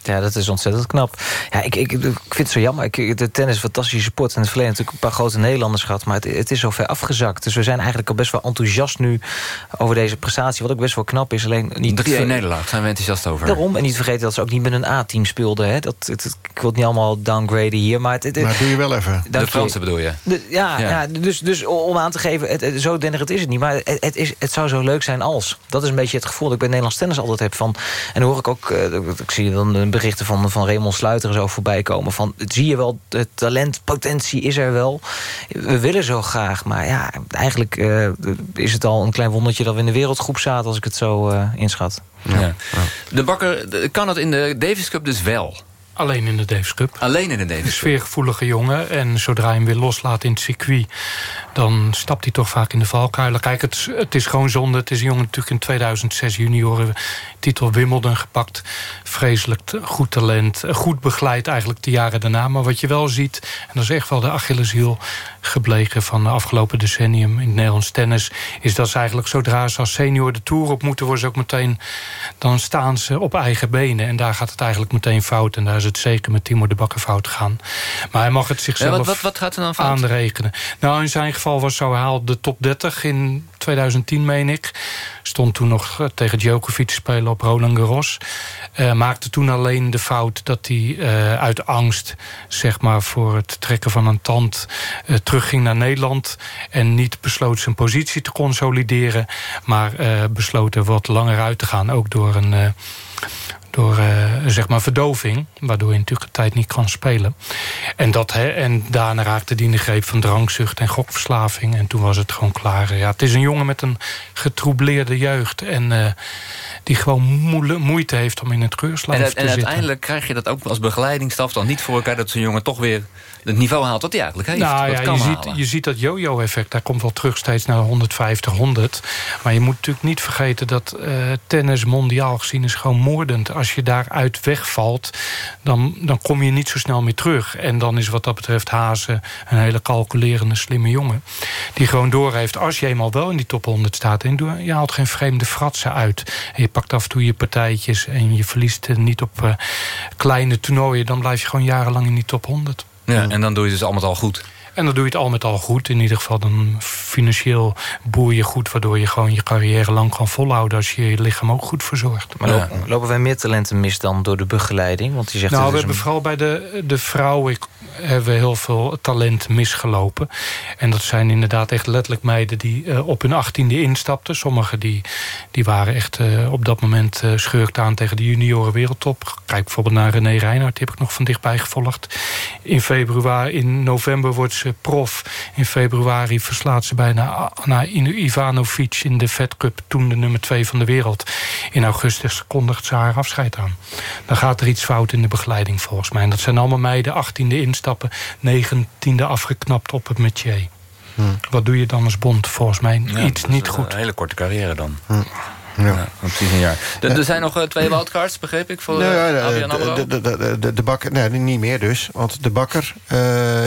Ja, dat is ontzettend knap. Ja, ik, ik, ik vind het zo jammer. Ik, de tennis is een fantastische sport. In het verleden natuurlijk een paar grote Nederlanders gehad. Maar het, het, is zo ver afgezakt. Dus we zijn eigenlijk al best wel enthousiast nu over deze prestatie. Wat ook best wel knap is. Alleen niet 3-1 Nederlaag, zijn we enthousiast over. Daarom. En niet vergeten dat ze ook niet met een A-team speelden. Hè. Dat, het, ik wil het niet allemaal downgraden hier. Maar, het, maar doe je wel even. De Fransen bedoel je? De, ja, ja. ja, dus, dus om aan te geven, het, zo dennig is het niet. Maar het, het, is, het zou zo leuk zijn als. Dat is een beetje het gevoel dat ik bij Nederlands tennis altijd heb. Van, en dan hoor ik ook, uh, ik zie dan berichten van, van Raymond Sluiter zo voorbij komen. Van, zie je wel, het talent, potentie is er wel. We willen zo graag, maar ja, eigenlijk uh, is het al een klein wondertje... dat we in de wereldgroep zaten, als ik het zo uh, inschat. Ja. Ja. De Bakker kan het in de Davis Cup dus wel. Alleen in de Davis Cup. Alleen in de Davis Cup. Een sfeergevoelige jongen. En zodra hij hem weer loslaat in het circuit... dan stapt hij toch vaak in de valkuilen. Kijk, het, is- het is gewoon zonde. Het is een jongen natuurlijk in 2006 junioren titel Wimbledon gepakt. Vreselijk goed talent. Goed begeleid eigenlijk de jaren daarna. Maar wat je wel ziet, en dat is echt wel de Achilleshiel gebleken van de afgelopen decennium in het Nederlands tennis, is dat ze eigenlijk zodra ze als senior de Tour op moeten, worden ze ook meteen, dan staan ze op eigen benen. En daar gaat het eigenlijk meteen fout. En daar is het zeker met Timo de Bakker fout gegaan. Maar hij mag het zichzelf Ja, wat- wat- wat gaat er dan fout? aanrekenen. Nou, in zijn geval was zo, haalde de top 30 in 2010, meen ik. Stond toen nog eh, tegen Djokovic te spelen op Roland Garros. Eh, maakte toen alleen de fout dat hij eh, uit angst... zeg maar voor het trekken van een tand eh, terugging naar Nederland... en niet besloot zijn positie te consolideren... maar besloot er wat langer uit te gaan, ook door een... door eh, zeg maar verdoving, waardoor je natuurlijk tijd niet kan spelen. En, dat, hè, en daarna raakte hij in de greep van drankzucht en gokverslaving. En toen was het gewoon klaar. Ja, het is een jongen met een getroubleerde jeugd. En eh, die gewoon moeite heeft om in het keurslijf te uit- en zitten. uiteindelijk krijg je dat ook als begeleidingsstaf dan niet voor elkaar... dat zo'n jongen toch weer het niveau haalt dat hij eigenlijk heeft. Nou ja, kan je ziet, je ziet dat yo-yo-effect. Daar komt wel terug steeds naar 150, 100. Maar je moet natuurlijk niet vergeten dat eh, tennis mondiaal gezien is gewoon moordend. Als je daaruit wegvalt, dan, dan kom je niet zo snel meer terug. En dan is wat dat betreft Hazen een hele calculerende, slimme jongen. Die gewoon doorheeft, als je eenmaal wel in die top 100 staat... en je haalt geen vreemde fratsen uit. En je pakt af en toe je partijtjes en je verliest niet op eh, kleine toernooien... dan blijf je gewoon jarenlang in die top 100. Ja, en dan doe je dus allemaal al goed. En dan doe je het al met al goed. In ieder geval dan financieel boer je goed... waardoor je gewoon je carrière lang kan volhouden... als je je lichaam ook goed verzorgt. Maar lopen, lopen wij meer talenten mis dan door de begeleiding? Want je zegt nou, we hebben een- vooral bij de, de vrouwen ik- hebben we heel veel talent misgelopen. En dat zijn inderdaad echt letterlijk meiden die eh, op hun achttiende instapten. Sommigen die, die waren echt eh, op dat moment eh schurkt aan tegen de junioren wereldtop. Kijk bijvoorbeeld naar René Reinhardt, die heb ik nog van dichtbij gevolgd. In februari, in november wordt ze prof. In februari verslaat ze bijna Anna Ivanovic in de Fed Cup, toen de nummer twee van de wereld. In augustus kondigt ze haar afscheid aan. Dan gaat er iets fout in de begeleiding volgens mij. En dat zijn allemaal meiden, 18e instappen, 19e afgeknapt op het métier. Wat doe je dan als bond? Volgens mij Ja, iets niet een goed. hele korte carrière dan. Ja. precies een jaar. Er, er zijn nog eh, twee wildcards, begreep ik, voor ja, eh, ABN de, AMRO? de, de, bakker, nee, niet meer dus. Want de bakker, eh,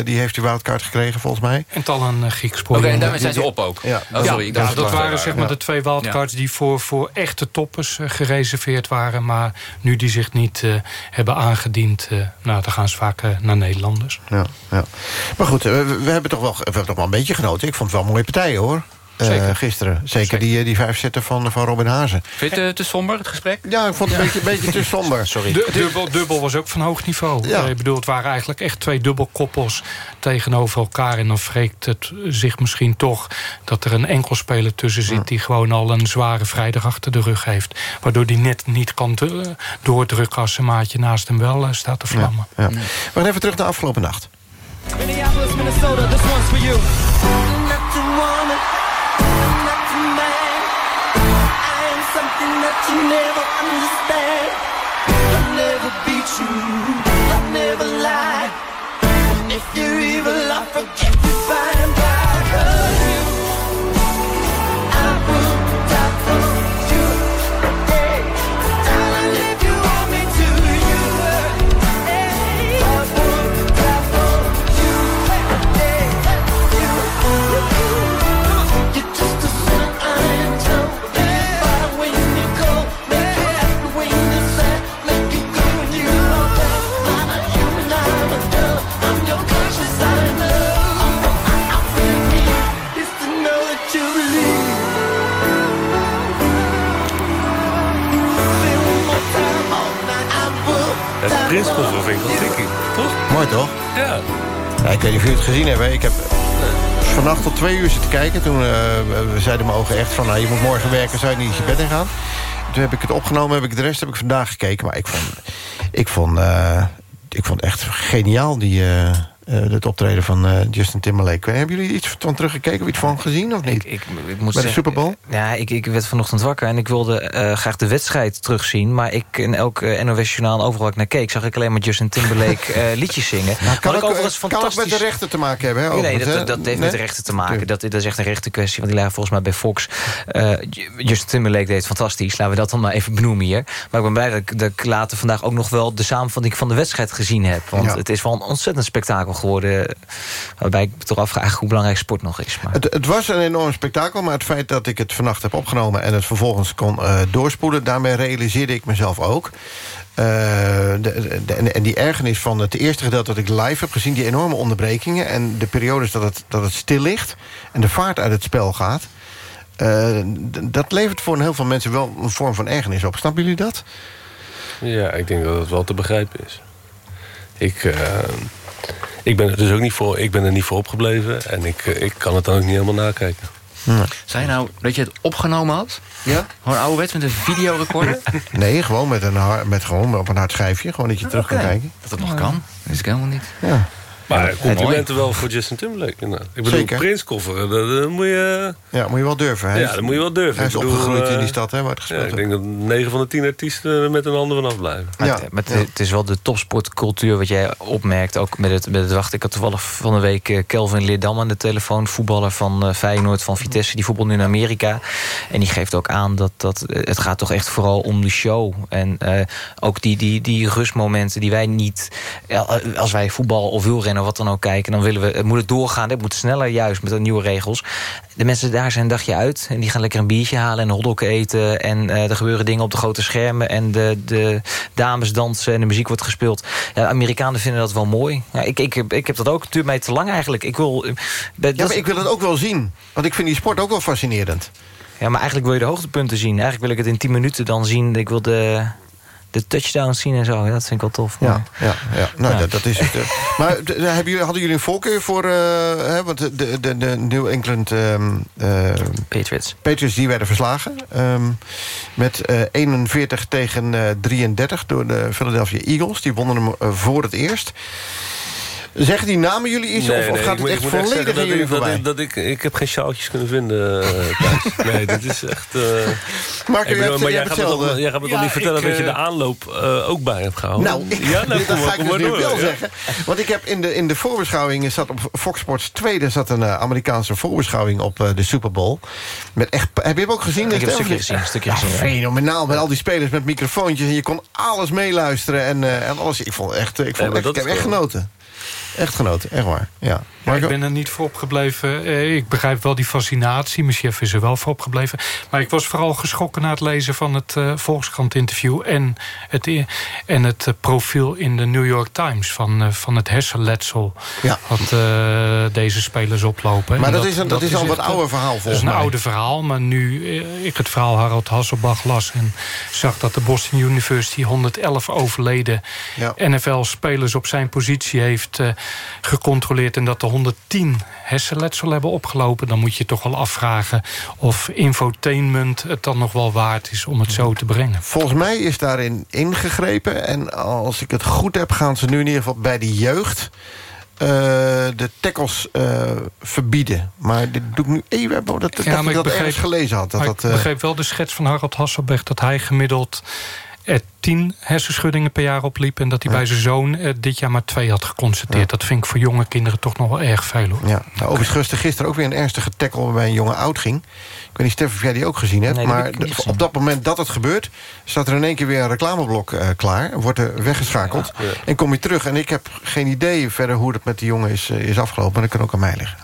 die heeft die wildcard gekregen volgens mij. En tal een Grieks spoor. Oké, en daarmee zijn ze op ook? Ja, Oh, sorry, dat waren zeg maar de twee wildcards die voor, voor echte toppers gereserveerd waren. Maar nu die zich niet eh, hebben aangediend, eh, nou, dan gaan ze vaak naar Nederlanders. Ja, ja. Maar goed, we, we hebben toch wel, we hebben toch wel een beetje genoten. Ik vond het wel mooie partijen hoor. Eh, Zeker. gisteren. Zeker, die, eh, die vijf zetten van, van Robin Hazen. Vind je het te somber, het gesprek? Ja, ik vond het een beetje, een beetje te somber. Sorry. Du- dubbel, dubbel was ook van hoog niveau. Ja. Eh, Ik bedoel, het waren eigenlijk echt twee dubbelkoppels tegenover elkaar. En dan wreekt het zich misschien toch dat er een enkelspeler tussen zit... die gewoon al een zware vrijdag achter de rug heeft. Waardoor die net niet kan do- doordrukken als zijn maatje naast hem wel eh, staat te vlammen. Ja. We gaan even terug naar afgelopen nacht. Minneapolis, Minnesota, this one's for you. You never understand. I'll never beat you, vind ik wel tikkie, toch? Mooi toch? Ja. Ja, ik weet niet of jullie het gezien hebben. Ik heb eh, vannacht tot twee uur zitten kijken. Toen we zeiden mijn ogen echt van... Nou, je moet morgen werken, zou je niet je bed in gaan? Toen heb ik het opgenomen, heb ik de rest heb ik vandaag gekeken. Maar ik vond, ik vond, eh, ik vond echt geniaal die, het optreden van eh, Justin Timberlake. Hebben jullie iets van teruggekeken of iets van gezien of niet? Ik, ik, Bij de Super Bowl? Ja, ik, ik werd vanochtend wakker en ik wilde eh, graag de wedstrijd terugzien. Maar ik, in elk uh, NOS-journaal, overal waar ik naar keek... zag ik alleen maar Justin Timberlake uh, liedjes zingen. Nou, kan, ook, ik overigens kan fantastisch... ook met de rechten te maken hebben, hè? Nee, overigens, dat, heeft Nee? met de rechten te maken. Dat, dat is echt een rechtenkwestie, want die lagen volgens mij bij Fox. Justin Timberlake deed fantastisch. Laten we dat dan maar even benoemen hier. Maar ik ben blij dat ik, dat ik later vandaag ook nog wel... de samenvatting van de wedstrijd gezien heb. Want Ja. het is wel een ontzettend spektakel geworden... waarbij ik me toch afvraag hoe belangrijk sport nog is. Maar... Het, het was een enorm spektakel, maar het feit dat ik het vannacht heb opgenomen... en het vervolgens kon eh, doorspoelen, daarmee realiseerde ik mezelf ook... eh, de, de- en- en die ergernis van het eerste gedeelte dat ik live heb gezien... die enorme onderbrekingen en de periodes dat het, dat het stil ligt... en de vaart uit het spel gaat... eh, dat levert voor een heel veel mensen wel een vorm van ergernis op. Snappen jullie dat? Ja, ik denk dat het wel te begrijpen is. Ik, ik ben er dus ook niet voor, ik ben er niet voor opgebleven. En ik, eh, ik kan het dan ook niet helemaal nakijken. Zei je nou dat je het opgenomen had? Ja. Gewoon ouderwets met een videorecorder? Nee, gewoon met een, met gewoon op een hard schijfje. Gewoon dat je terug kan kijken. Dat het nog kan? Dat wist ik helemaal niet. Ja. Maar Ja, complimenten wel voor Justin Timberlake. Ik bedoel, Zeker. Prins kofferen, dat, dat moet je... Ja, moet je wel durven. Hij ja, is- dat moet je wel durven. Hij is bedoel, opgegroeid in eh, die stad, hè, waar het Ja, gespeeld ik denk dat 9 van de 10 artiesten er met een handen vanaf blijven. Maar, het, maar het, het is wel de topsportcultuur wat jij opmerkt. Ook met het, met het wachten. Ik had toevallig van de week eh, Kelvin Leerdam aan de telefoon. Voetballer van eh, Feyenoord, van Vitesse. Die voetbalt nu in Amerika. En die geeft ook aan dat, dat eh, het gaat toch echt vooral om de show. En eh, ook die, die, die rustmomenten die wij niet... als wij voetbal of wielrennen of wat dan ook kijken... dan willen we, het moet het doorgaan. Het moet sneller juist met de nieuwe regels. De mensen daar zijn een dagje uit. En die gaan lekker een biertje halen en hotdog eten. En eh, er gebeuren dingen op de grote schermen. En de, de dames dansen en de muziek wordt gespeeld. Ja, de Amerikanen vinden dat wel mooi. Ja, ik, ik, heb- ik heb dat ook. Het duurt mij te lang eigenlijk. Ik wil, eh, dat- Ja, maar ik wil het ook wel zien. Want ik vind die sport ook wel fascinerend. ja, maar eigenlijk wil je de hoogtepunten zien. Eigenlijk wil ik het in 10 minuten dan zien. Ik wil de, de touchdowns zien en zo. Dat vind ik wel tof. Ja, ja, ja. Nou, Ja. Dat, dat is het. maar hebben jullie, hadden jullie een voorkeur voor... eh, hè, want de, de, de, New England... ehm, eh, Patriots. Patriots die werden verslagen. ehm, met eh, 41 tegen eh, 33 door de Philadelphia Eagles. Die wonnen hem voor het eerst. Zeggen die namen jullie iets? Nee, of, nee, gaat het echt volledig in jullie dat ik, dat, voorbij? ik, dat ik, ik heb geen sjaaltjes kunnen vinden eh, thuis. Nee, dit is echt... eh, maar jij gaat, me toch, hetzelfde. jij gaat me toch Ja, niet vertellen ik, dat je de eh, aanloop eh, ook bij hebt gehouden? Nou, ik, ja, nou, dat ga ik dus wel ja. zeggen. Want ik heb in de, in de voorbeschouwing... zat op Fox Sports 2... er zat een Amerikaanse voorbeschouwing op eh, de Super Bowl. Met echt, heb je hem ook gezien? Ik heb een stukje gezien, een stukje gezien, ja. Fenomenaal, met al die spelers met microfoontjes. En je kon alles meeluisteren en, eh, en alles. Ik vond echt, ik, vond dat ik heb echt genoten. Echt genoten, echt waar. Ja. Ja, ik ben er niet voor opgebleven. Eh, Ik begrijp wel die fascinatie. Mijn chef is er wel voor opgebleven. Maar ik was vooral geschrokken na het lezen van het eh Volkskrant-interview... en het, i- en het eh, profiel in de New York Times van, van het hersenletsel... Ja. wat deze spelers oplopen. Maar dat is een- dat is al wat ouder verhaal, Dat volgens is een mij. oude verhaal, maar nu ik het verhaal Harold Hasselbach las... en zag dat de Boston University 111 overleden Ja. NFL-spelers op zijn positie heeft gecontroleerd... en dat er 110 hersenletsel hebben opgelopen... dan moet je toch wel afvragen of infotainment het dan nog wel waard is... om het zo te brengen. Volgens mij is daarin ingegrepen. En als ik het goed heb, gaan ze nu in ieder geval bij de jeugd... eh, de tackles eh, verbieden. Maar dit doe ik nu even... Dat, ik dat ergens gelezen had. Dat ik eh, begreep wel de schets van Harold Hasselberg... dat hij gemiddeld er tien hersenschuddingen per jaar opliep... en dat hij bij zijn zoon eh, dit jaar maar twee had geconstateerd. Dat vind ik voor jonge kinderen toch nog wel erg veel. Hoor. Ja, nou, overigens Guste, gisteren ook weer een ernstige tackle... waarbij een jongen oud ging. Ik weet niet, Stef, of jij die ook gezien hebt. Nee, maar gezien. op dat moment dat het gebeurt... staat er in één keer weer een reclameblok eh, klaar. Wordt er weggeschakeld. En kom je terug. En ik heb geen idee verder hoe het met die jongen is, eh, is afgelopen. Maar dat kan ook aan mij liggen.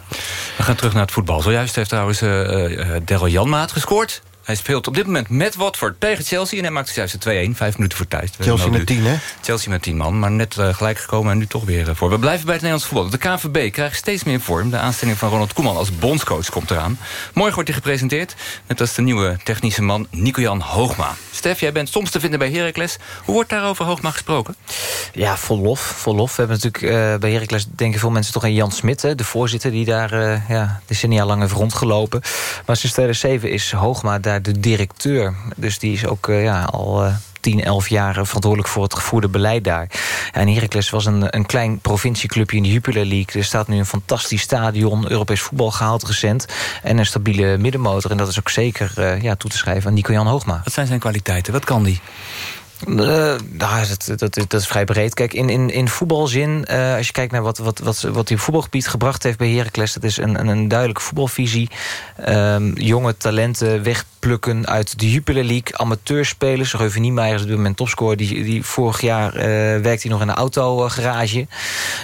We gaan terug naar het voetbal. Zojuist heeft trouwens uh, Daryl Janmaat gescoord. Hij speelt op dit moment met Watford tegen Chelsea... en hij maakt juist de 2-1, vijf minuten voor tijd. Chelsea hebben met nu- 10, hè? Chelsea met 10 man, maar net uh, gelijk gekomen en nu toch weer uh, voor. We blijven bij het Nederlands voetbal. De KNVB krijgt steeds meer vorm. De aanstelling van Ronald Koeman als bondscoach komt eraan. Morgen wordt hij gepresenteerd. Net als de nieuwe technische man Nico-Jan Hoogma. Stef, jij bent soms te vinden bij Heracles. Hoe wordt daarover Hoogma gesproken? Ja, vol lof, vol lof. We hebben natuurlijk uh, bij Heracles denken veel mensen toch aan Jan Smit... Hè, de voorzitter die daar uh, ja, decennia lang heeft rondgelopen. Maar sinds 2007 is Hoogma daar de directeur. Dus die is ook uh, ja, al 10, 11 jaar verantwoordelijk voor het gevoerde beleid daar. En Heracles was een, een klein provincieclubje in de Jupiler League. Er staat nu een fantastisch stadion, Europees voetbal gehaald recent. En een stabiele middenmotor. En dat is ook zeker uh, ja, toe te schrijven aan Nico-Jan Hoogma. Wat zijn zijn kwaliteiten? Wat kan die? Uh, nou, dat, dat, dat, is vrij breed. Kijk, in, in, in voetbalzin, uh, als je kijkt naar wat, wat, wat, wat hij op voetbalgebied gebracht heeft bij Heracles... dat is een, een, duidelijke voetbalvisie. Um, jonge talenten wegplukken uit de Jupiler League. Amateurspelers, Reuven Niemeyer is op dit moment topscorer. Die, die vorig jaar uh, werkte hij nog in een autogarage.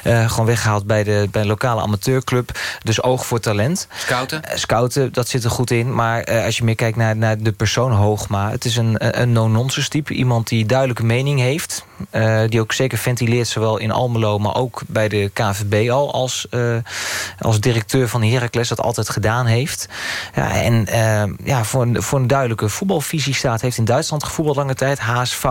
gewoon weggehaald bij de, bij een lokale amateurclub. Dus oog voor talent. Scouten? scouten, dat zit er goed in. Maar als je meer kijkt naar, naar de persoon Hoogma... het is een, een no-nonsense type. Iemand die duidelijke mening heeft. Uh, die ook zeker ventileert, zowel in Almelo... maar ook bij de KVB al als, uh, als directeur van Heracles... dat altijd gedaan heeft. Ja, en uh, ja, voor, een, voor een duidelijke voetbalvisie staat... heeft in Duitsland gevoetbald lange tijd, HSV.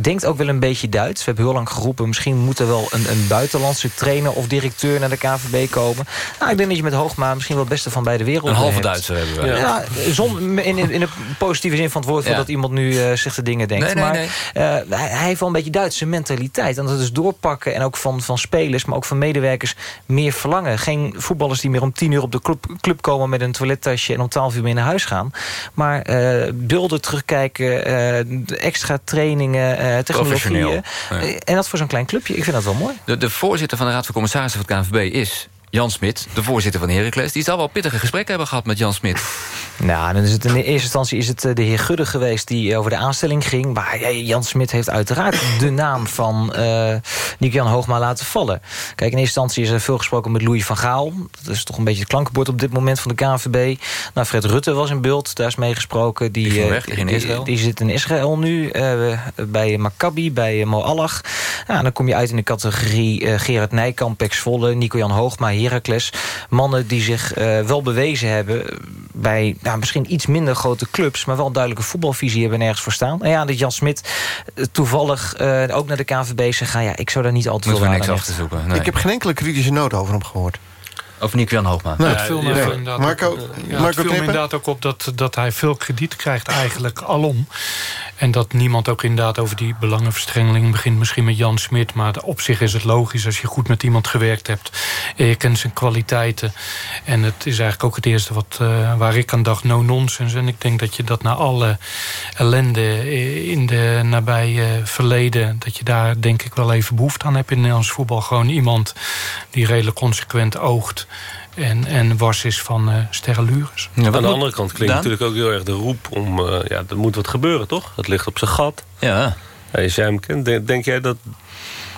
Denkt ook wel een beetje Duits. We hebben heel lang geroepen... misschien moet er wel een, een buitenlandse trainer of directeur... naar de KVB komen. Nou, ik denk dat je met Hoogma misschien wel het beste van beide werelden Een halve hebt. Duitser hebben we. Ja, ja zon, in, in, in de positieve zin van het woord... Ja. dat iemand nu uh, zich de dingen denkt. Nee, nee, maar nee. Uh, hij, hij heeft wel een beetje Duitse mentaliteit. En dat is doorpakken en ook van, van spelers... maar ook van medewerkers meer verlangen. Geen voetballers die meer om tien uur op de club, club komen... met een toilettasje en om twaalf uur mee naar huis gaan. Maar uh, beelden terugkijken, uh, extra trainingen, technologieën. Ja. En dat voor zo'n klein clubje. Ik vind dat wel mooi. De, de voorzitter van de Raad van Commissarissen van het KNVB is... Jan Smit, de voorzitter van Heracles... die zal wel pittige gesprekken hebben gehad met Jan Smit. Nou, dan is het in eerste instantie is het de heer Gudde geweest... die over de aanstelling ging. Maar ja, Jan Smit heeft uiteraard de naam van uh, Nick-Jan Hoogma laten vallen. Kijk, in eerste instantie is er veel gesproken met Louis van Gaal. Dat is toch een beetje het klankenbord op dit moment van de KNVB. Nou, Fred Rutte was in beeld, daar is meegesproken. Die, die, weg, uh, in Israël. Die, die, zit in Israël nu, uh, bij Maccabi, bij Mo Allach. Nou, dan kom je uit in de categorie Gerard Nijkamp, Pex Volle... Nico-Jan Hoogma, Heracles. Mannen die zich uh, wel bewezen hebben bij nou, misschien iets minder grote clubs... maar wel een duidelijke voetbalvisie hebben nergens voor staan. En ja, dat Jan Smit uh, toevallig uh, ook naar de KNVB zegt... ja, ik zou daar niet al te veel aan niks af te zoeken. Nee. Ik heb geen enkele kritische noot over hem gehoord. Over Nico-Jan Hoogma. Nee, het viel nee. inderdaad, Marco, ook, ja, Marco het viel me Knippen? inderdaad ook op dat, dat hij veel krediet krijgt eigenlijk alom. En dat niemand ook inderdaad over die belangenverstrengeling begint. Misschien met Jan Smit. Maar op zich is het logisch als je goed met iemand gewerkt hebt. En je kent zijn kwaliteiten. En het is eigenlijk ook het eerste wat, uh, waar ik aan dacht. No nonsense. En ik denk dat je dat na alle ellende in de nabije verleden... dat je daar denk ik wel even behoefte aan hebt in Nederlands voetbal. Gewoon iemand die redelijk consequent oogt en, en was is van uh, sterrenlures. Ja, aan de andere kant klinkt natuurlijk ook heel erg de roep om... Uh, ja, er moet wat gebeuren, toch? Het ligt op zijn gat. Ja. ja als jij hem kent, denk, denk jij dat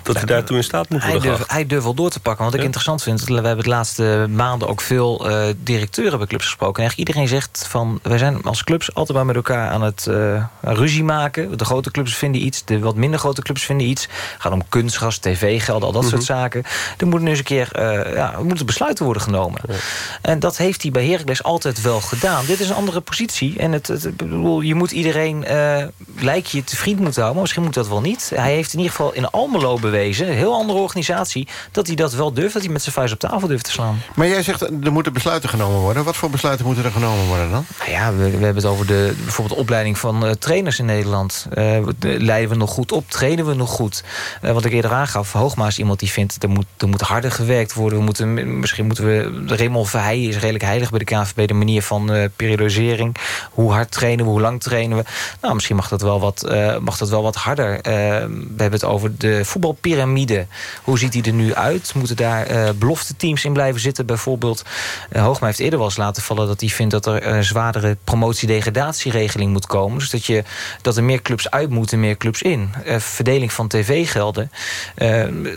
dat hij daartoe in staat moet hij worden durft, hij durft wel door te pakken. Wat ik interessant vind, we hebben de laatste maanden ook veel uh, directeuren bij clubs gesproken. En eigenlijk iedereen zegt van, wij zijn als clubs altijd maar met elkaar aan het uh, ruzie maken. De grote clubs vinden iets, de wat minder grote clubs vinden iets. Het gaat om kunstgas, tv-geld, al dat mm -hmm. soort zaken. Er moeten nu eens een keer uh, ja, er moeten besluiten worden genomen. Ja. En dat heeft hij bij Heracles altijd wel gedaan. Dit is een andere positie. En het, het, bedoel, je moet iedereen lijk je te vriend moeten houden. Maar misschien moet dat wel niet. Hij heeft in ieder geval in Almelo bewezen, een heel andere organisatie... dat hij dat wel durft, dat hij met zijn vuist op tafel durft te slaan. Maar jij zegt, er moeten besluiten genomen worden. Wat voor besluiten moeten er genomen worden dan? Nou ja, we, we hebben het over de bijvoorbeeld opleiding van uh, trainers in Nederland. Uh, leiden we nog goed op? Trainen we nog goed? Uh, wat ik eerder aangaf, Hoogma is iemand die vindt... er moet, er moet harder gewerkt worden. We moeten, misschien moeten we... Raymond Verheijen is redelijk heilig bij de KNVB... de manier van periodisering. Hoe hard trainen we, hoe lang trainen we? Nou, misschien mag dat wel wat, mag dat wel wat harder. we hebben het over de voetbalpyramide. Hoe ziet die er nu uit? Moeten daar uh, belofte teams in blijven zitten? Bijvoorbeeld, uh, Hoogma heeft eerder wel eens laten vallen... dat hij vindt dat er een zwaardere promotie-degradatieregeling moet komen. Dus dat, je, dat er meer clubs uit moeten, meer clubs in. Uh, verdeling van tv-gelden.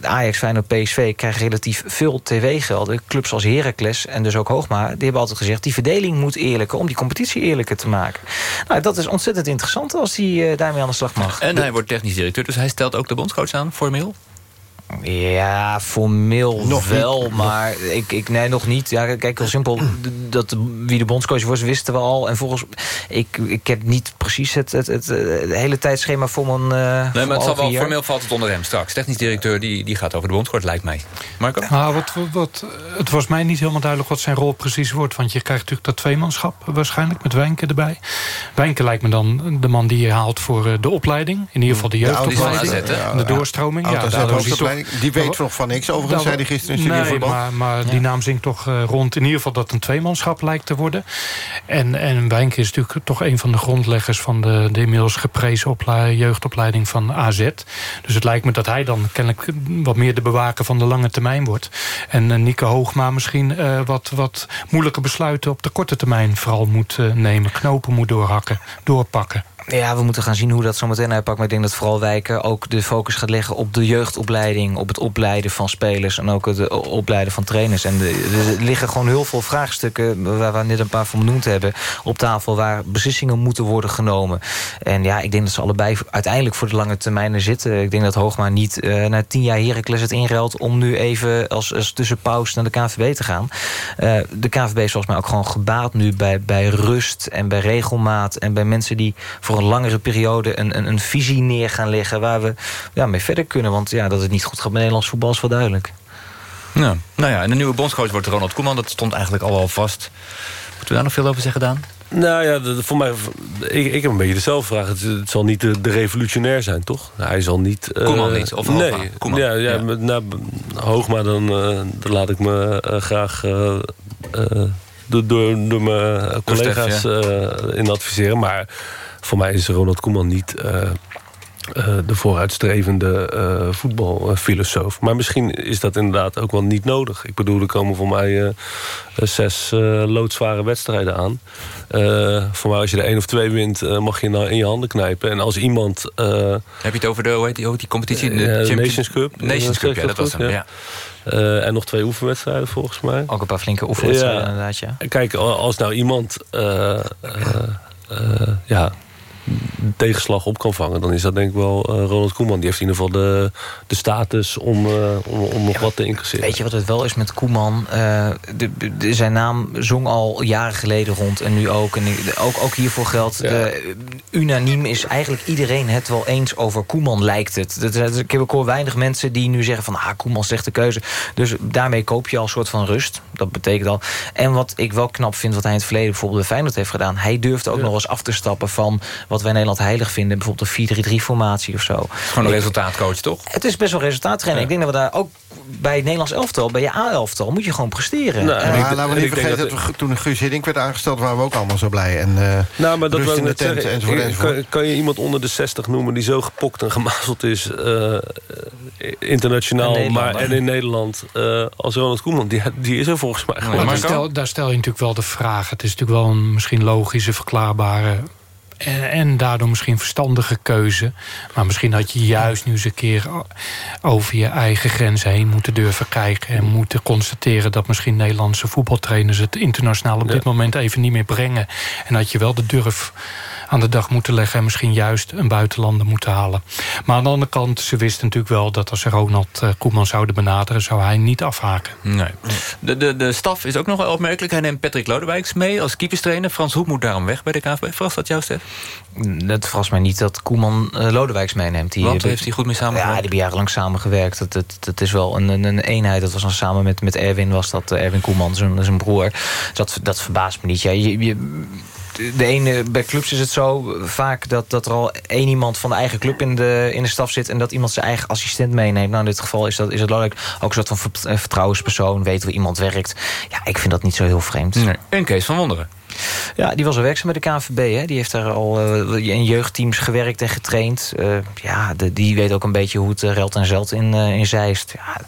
Ajax, Feyenoord, PSV krijgen relatief veel tv-gelden. Clubs als Heracles en dus ook Hoogma... die hebben altijd gezegd, die verdeling moet eerlijker... om die competitie eerlijker te maken. Nou, dat is ontzettend interessant als hij daarmee aan de slag mag. En hij wordt technisch directeur, dus hij stelt ook de bondscoach aan, formeel? Ja, formeel Nog wel, niet. maar ik, ik, nee, nog niet. Ja, kijk, heel simpel. d- Dat, wie de bondscoach was, wisten we al. En volgens ik, ik heb niet precies het, het, het, het hele tijdschema voor mijn eh, Nee, maar het zal wel, hier. formeel valt het onder hem straks. Technisch directeur die, die gaat over de bondscoach, lijkt mij. Marco? Nou, wat, wat, het was mij niet helemaal duidelijk wat zijn rol precies wordt. Want je krijgt natuurlijk dat tweemanschap waarschijnlijk met Wijnke erbij. Wijnke lijkt me dan de man die je haalt voor eh, de opleiding. In ieder geval de De jeugdopleiding. En de doorstroming. Ja, daardoor is Die weet nog van niks, overigens, zei hij gisteren in Nee, Voetbal. maar, maar die naam zingt toch eh, rond. In ieder geval dat een tweemanschap lijkt te worden. En, en Wijnke is natuurlijk toch een van de grondleggers... van de, de inmiddels geprezen oplei- jeugdopleiding van AZ. Dus het lijkt me dat hij dan kennelijk wat meer de bewaker van de lange termijn wordt. En Nico Hoogma misschien eh, wat, wat moeilijke besluiten op de korte termijn vooral moet nemen. Knopen moet doorhakken, doorpakken. Ja, we moeten gaan zien hoe dat zo meteen uitpakt. Maar ik denk dat vooral Wijken ook de focus gaat leggen op de jeugdopleiding... op het opleiden van spelers en ook het eh, opleiden van trainers. En er liggen gewoon heel veel vraagstukken... waar we net een paar van benoemd hebben... op tafel waar beslissingen moeten worden genomen. En ja, ik denk dat ze allebei uiteindelijk voor de lange termijn er zitten. Ik denk dat Hoogma niet eh, na tien jaar Heracles het inruilt... om nu even als, als tussenpauze naar de KNVB te gaan. Eh, de KNVB is volgens mij ook gewoon gebaat nu bij, bij rust en bij regelmaat... en bij mensen die voor een langere periode een, een, een visie neer gaan leggen... waar we ja, mee verder kunnen. Want ja, dat het niet goed gaat met Nederlands voetbal is wel duidelijk. Ja. Nou ja, en de nieuwe bondscoach wordt Ronald Koeman. Dat stond eigenlijk al wel vast. Moeten we daar nog veel over zeggen, Daan? Nou ja, voor mij, ik, ik heb een beetje dezelfde vraag. Het, het zal niet de, de revolutionair zijn, toch? Hij zal niet... eh, Koeman niet, of Hoogma? Nee, Koeman. ja, ja, Ja. Met, nou, Hoogma, dan, eh, dan laat ik me eh, graag... eh, eh, door, door, door mijn collega's eh, in adviseren. Maar voor mij is Ronald Koeman niet... eh, eh, de vooruitstrevende eh, voetbalfilosoof. Maar misschien is dat inderdaad ook wel niet nodig. Ik bedoel, er komen voor mij zes eh, loodzware wedstrijden aan. Voor mij als je er één of twee wint, mag je nou in je handen knijpen. En als iemand... Heb je het over de, hoe heet die, die competitie? De Nations Cup. Nations Cup, ja, dat was hem, ja. En nog twee oefenwedstrijden volgens mij. Ook een paar flinke oefenwedstrijden inderdaad, ja. Kijk, als nou iemand ja, tegenslag op kan vangen... dan is dat denk ik wel eh, Ronald Koeman. Die heeft in ieder geval de, de status om, eh, om, om nog wat te incasseren. Weet je wat het wel is met Koeman? Eh, de, de- zijn naam zong al jaren geleden rond en nu ook. En ook, ook hiervoor geldt, unaniem is eigenlijk iedereen het wel eens over Koeman, lijkt het. Dat, dat- ik heb ook weinig mensen die nu zeggen van... ah, Koeman slechte keuze. Dus daarmee koop je al een soort van rust. Dat betekent al. En wat ik wel knap vind, wat hij in het verleden bijvoorbeeld bij Feyenoord heeft gedaan... hij durfde ook nog eens af te stappen van wat wij in Nederland heilig vinden. Bijvoorbeeld een 4-3-3-formatie of zo. Gewoon een Ik- resultaatcoach, toch? het is best wel resultaattrainen. Ik denk dat we daar ook bij het Nederlands elftal, bij je A-elftal, moet je gewoon presteren. Nou, En- Maar laten we niet vergeten dat, we, toen Guus Hiddink werd aangesteld... waren we ook allemaal zo blij. En, eh, Nou, maar dat in de net tent, zeggen. enzovoort, enzovoort. Kan, kan je iemand onder de 60 noemen die zo gepokt en gemazeld is... eh, internationaal, maar en in Nederland eh, als Ronald Koeman? Die, die is er volgens mij gewoon. Maar daar, Marco? stel, daar stel je natuurlijk wel de vraag. Het is natuurlijk wel een misschien logische, verklaarbare... En, en daardoor misschien verstandige keuze. Maar misschien had je juist nu eens een keer over je eigen grenzen heen moeten durven kijken. En moeten constateren dat misschien Nederlandse voetbaltrainers het internationaal op dit moment even niet meer brengen. En dat je wel de durf aan de dag moeten leggen... en misschien juist een buitenlander moeten halen. Maar aan de andere kant, ze wisten natuurlijk wel... dat als ze Ronald eh, Koeman zouden benaderen... zou hij niet afhaken. Nee. De, de, de staf is ook nog wel opmerkelijk. Hij neemt Patrick Lodewijks mee als keeperstrainer. Frans Hoek moet daarom weg bij de KNVB. Verrast dat jou, Stef? Het verrast mij niet dat Koeman eh, Lodewijks meeneemt. Die, Want heeft hij goed mee samengewerkt? Ja, die hebben jarenlang samengewerkt. Dat, dat, dat is wel een, een, een eenheid. Dat was dan samen met, met Erwin, was dat eh, Erwin Koeman, zijn, zijn broer. Dat, dat verbaast me niet. Ja, je, je, de ene, bij clubs is het zo vaak dat, dat er al één iemand van de eigen club in de, in de staf zit... en dat iemand zijn eigen assistent meeneemt. Nou, in dit geval is, dat, is het Lodewijk ook een soort van eh, vertrouwenspersoon... weet hoe iemand werkt. Ja, ik vind dat niet zo heel vreemd. Nee. En Kees van Wonderen. Ja, die was al werkzaam bij de KNVB. Hè. Die heeft daar al eh, in jeugdteams gewerkt en getraind. Eh, ja, de, die weet ook een beetje hoe het uh, relt en zelt in, in Zeist. Ja,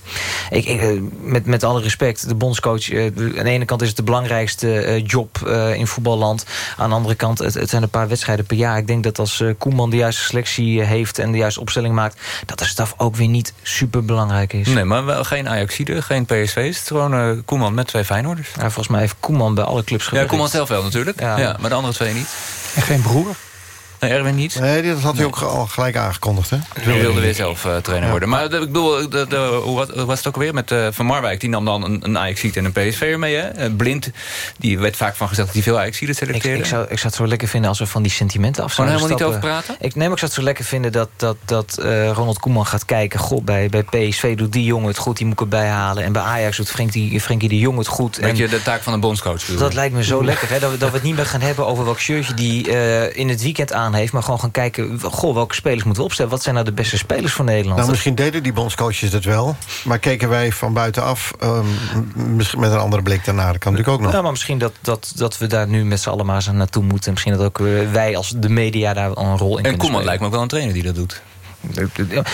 ik, ik, met, met alle respect, de bondscoach... Aan de ene kant is het de belangrijkste job in voetballand. Aan de andere kant, het, het, zijn een paar wedstrijden per jaar. Ik denk dat als Koeman de juiste selectie heeft... en de juiste opstelling maakt... dat de staf ook weer niet super belangrijk is. Nee, maar wel geen Ajaxide, geen PSV's. Het is gewoon Koeman met twee Feyenoorders. Ja, volgens mij heeft Koeman bij alle clubs gewerkt. Ja, Koeman zelf wel natuurlijk. Ja. ja. maar de andere twee niet. En geen broer? Nee, Erwin niet? Nee, dat had hij ook al gelijk aangekondigd, hè? Hij wilde weer zelf uh, trainer worden. Maar de, ik bedoel, de, de, hoe, wat, was het ook alweer met uh, Van Marwijk? Die nam dan een, een ajax en een PSV'er mee, hè? Uh, Blind, die werd vaak van gezegd dat hij veel ajax selecteerde. Ik, ik, zou, ik zou het zo lekker vinden als we van die sentimenten af zouden helemaal niet over praten? Ik, nee, maar ik zou het zo lekker vinden dat, dat, dat Ronald Koeman gaat kijken... God, bij, bij PSV doet die jongen het goed, die moet ik erbij halen. En bij Ajax doet Frenkie, Frenkie de Jong het goed. Weet je, de taak van een bondscoach. Dat lijkt me zo lekker, hè? Dat, we, dat we het niet meer gaan hebben over welk shirtje die in het weekend aan heeft... maar gewoon gaan kijken, goh, welke spelers moeten we opstellen? Wat zijn nou de beste spelers voor Nederland? Nou, misschien deden die bondscoaches het wel. Maar keken wij van buitenaf um, misschien met een andere blik daarnaar. Dat kan natuurlijk ook nog. Ja, maar misschien dat, dat, dat we daar nu met z'n allen maar naartoe moeten. Misschien dat ook wij als de media daar een rol in en kunnen Koeman lijkt me ook wel een trainer die dat doet.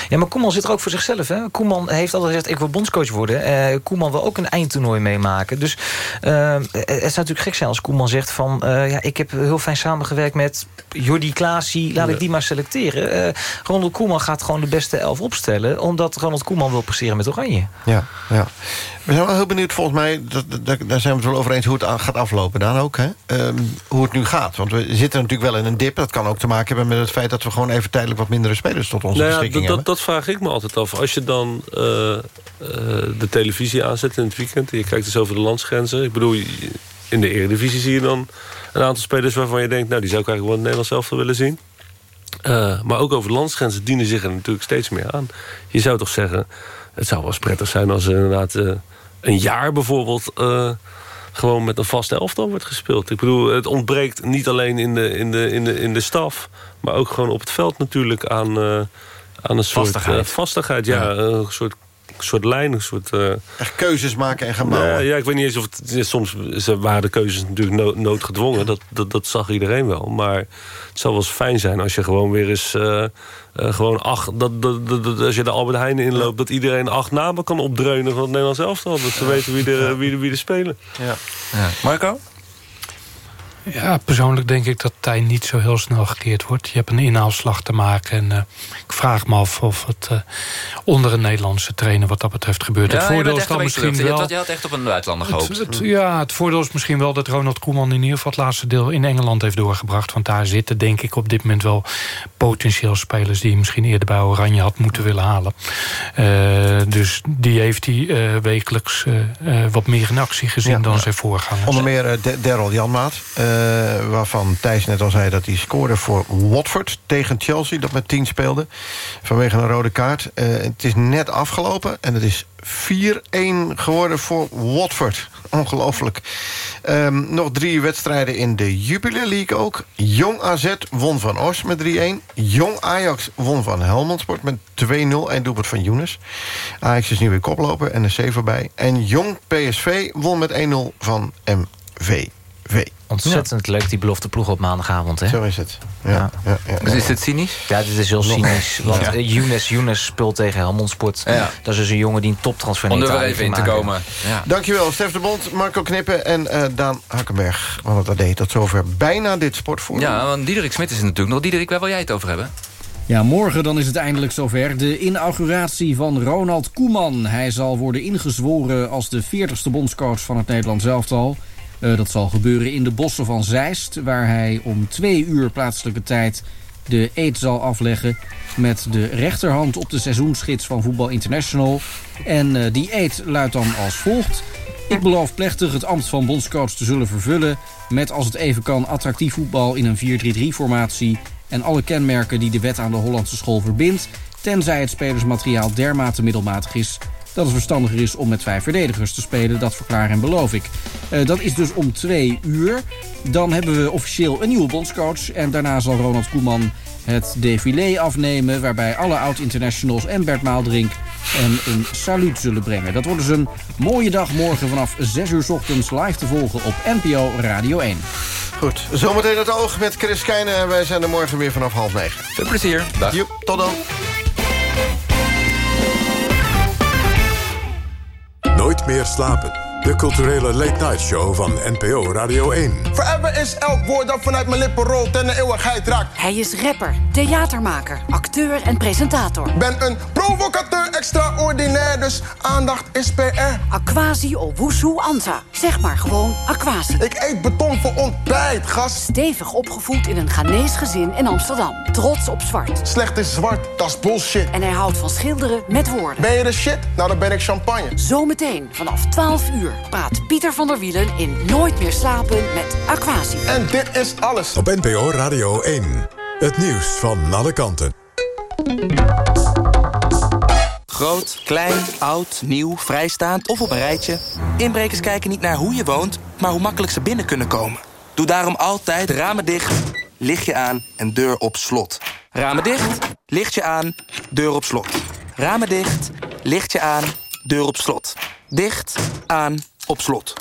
Ja, maar Koeman zit er ook voor zichzelf. Hè? Koeman heeft altijd gezegd, ik wil bondscoach worden. Uh, Koeman wil ook een eindtoernooi meemaken. Dus uh, het zou natuurlijk gek zijn als Koeman zegt van... Uh, ja, ik heb heel fijn samengewerkt met Jordi Klaasie. Laat ik die maar selecteren. Ronald Koeman gaat gewoon de beste elf opstellen... omdat Ronald Koeman wil passeren met Oranje. Ja, ja. We zijn wel heel benieuwd, volgens mij... Dat, dat, daar zijn we het wel over eens hoe het gaat aflopen. Dan ook, hè? Um, hoe het nu gaat. Want we zitten natuurlijk wel in een dip. Dat kan ook te maken hebben met het feit... dat we gewoon even tijdelijk wat mindere spelers tot ons nou ja, dat, dat, vraag ik me altijd af. Als je dan uh, uh, de televisie aanzet in het weekend... en je kijkt dus over de landsgrenzen... ik bedoel, in de eredivisie zie je dan een aantal spelers... waarvan je denkt, nou, die zou ik eigenlijk wel in Nederland zelf willen zien. Uh, maar ook over de landsgrenzen dienen zich er natuurlijk steeds meer aan. Je zou toch zeggen, het zou wel eens prettig zijn... als er inderdaad een jaar bijvoorbeeld gewoon met een vaste elftal wordt gespeeld. Ik bedoel, het ontbreekt niet alleen in de, in de, in de, in de staf... maar ook gewoon op het veld natuurlijk aan, uh, aan een soort vastigheid. Uh, vastigheid ja, ja, een soort soort lijn, een soort... Uh... Echt keuzes maken en gaan bouwen. Ja, ja, ik weet niet eens of het... Soms waren de keuzes natuurlijk no noodgedwongen. Dat, dat, dat zag iedereen wel. Maar het zou wel eens fijn zijn als je gewoon weer eens... Uh, uh, gewoon acht, dat, dat, dat, als je de Albert Heijn inloopt... dat iedereen acht namen kan opdreunen van het Nederlands elftal. Dat ze weten wie de, wie de, wie de spelen. Ja. Ja. Marco? Ja, persoonlijk denk ik dat het tij niet zo heel snel gekeerd wordt. Je hebt een inhaalslag te maken. En uh, ik vraag me af of het uh, onder een Nederlandse trainer wat dat betreft gebeurt. Ja, het voordeel is dan misschien wel... Je had echt op een buitenlander gehoopt. Het, het, ja, het voordeel is misschien wel dat Ronald Koeman in ieder geval het laatste deel in Engeland heeft doorgebracht. Want daar zitten denk ik op dit moment wel potentieel spelers die misschien eerder bij Oranje had moeten willen halen. Uh, dus die heeft hij wekelijks wat meer in actie gezien ja, dan zijn voorgangers. Onder meer Daryl Janmaat. Uh, waarvan Thijs net al zei dat hij scoorde voor Watford tegen Chelsea... dat met 10 speelde, vanwege een rode kaart. Uh, het is net afgelopen en het is 4-1 geworden voor Watford. Ongelooflijk. Um, nog drie wedstrijden in de Jupiler League ook. Jong AZ won van Os met 3-1. Jong Ajax won van Helmond Sport met 2-0. En doelpunt van Younes. Ajax is nu weer koploper, NEC voorbij. En Jong PSV won met 1-0 van MV. Ontzettend ja. leuk, die belofte ploeg op maandagavond. Hè? Zo is het. Ja. Ja. Ja, ja, dus is dit cynisch? Ja, dit is heel cynisch. Want ja. Younes, Younes speelt tegen Helmond Sport. Dat is dus een jongen die een toptransfer Om er even in te komen. Ja. Dankjewel, Stef de Bond, Marco Knippen en uh, Daan Hakkenberg. Want dat deed tot zover bijna dit sportforum. Ja, want Diederik Smit is er natuurlijk nog. Diederik, waar wil jij het over hebben? Ja, morgen dan is het eindelijk zover. De inauguratie van Ronald Koeman. Hij zal worden ingezworen als de 40ste bondscoach van het Nederlands elftal. Uh, dat zal gebeuren in de bossen van Zeist... waar hij om twee uur plaatselijke tijd de eet zal afleggen... met de rechterhand op de seizoensgids van Voetbal International. En uh, die eet luidt dan als volgt... Ik beloof plechtig het ambt van bondscoach te zullen vervullen... met als het even kan attractief voetbal in een 4-3-3-formatie... en alle kenmerken die de wet aan de Hollandse school verbindt... tenzij het spelersmateriaal dermate middelmatig is dat het verstandiger is om met vijf verdedigers te spelen. Dat verklaar en beloof ik. Uh, dat is dus om twee uur. Dan hebben we officieel een nieuwe bondscoach. En daarna zal Ronald Koeman het défilé afnemen... waarbij alle oud-internationals en Bert Maaldrink en een saluut zullen brengen. Dat wordt dus een mooie dag morgen vanaf 6 uur s ochtends live te volgen op NPO Radio 1. Goed, zometeen het oog met Chris Keijnen. En wij zijn er morgen weer vanaf half negen. Veel plezier. Dag. Joep, tot dan. Meer slapen. De culturele late-night show van NPO Radio 1. Forever is elk woord dat vanuit mijn lippen rolt en de eeuwigheid raakt. Hij is rapper, theatermaker, acteur en presentator. Ben een provocateur extraordinair, dus aandacht is PR. Aquasi Owusu Anta. Zeg maar gewoon Aquasi. Ik eet beton voor ontbijt, gast. Stevig opgevoed in een Ghanese gezin in Amsterdam. Trots op zwart. Slecht is zwart, dat is bullshit. En hij houdt van schilderen met woorden. Ben je de shit? Nou, dan ben ik champagne. Zometeen vanaf 12 uur praat Pieter van der Wielen in Nooit meer slapen met Aquasi. En dit is alles. Op NPO Radio 1. Het nieuws van alle kanten. Groot, klein, oud, nieuw, vrijstaand of op een rijtje. Inbrekers kijken niet naar hoe je woont, maar hoe makkelijk ze binnen kunnen komen. Doe daarom altijd ramen dicht, lichtje aan en deur op slot. Ramen dicht, lichtje aan, deur op slot. Ramen dicht, lichtje aan, deur op slot. Dicht, aan, op slot.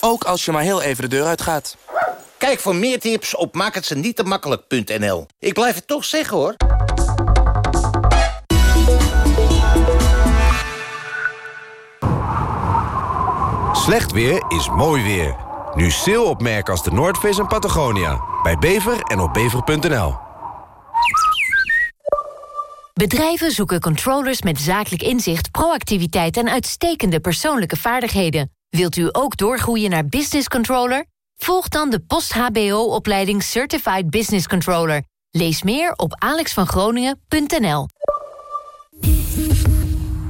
Ook als je maar heel even de deur uitgaat. Kijk voor meer tips op maakhetzenietemakkelijk.nl. Ik blijf het toch zeggen, hoor. Slecht weer is mooi weer. Nu sale op merken als de Noordface en Patagonia. Bij Bever en op bever.nl. Bedrijven zoeken controllers met zakelijk inzicht, proactiviteit en uitstekende persoonlijke vaardigheden. Wilt u ook doorgroeien naar business controller? Volg dan de post-HBO-opleiding Certified Business Controller. Lees meer op alexvangroningen.nl.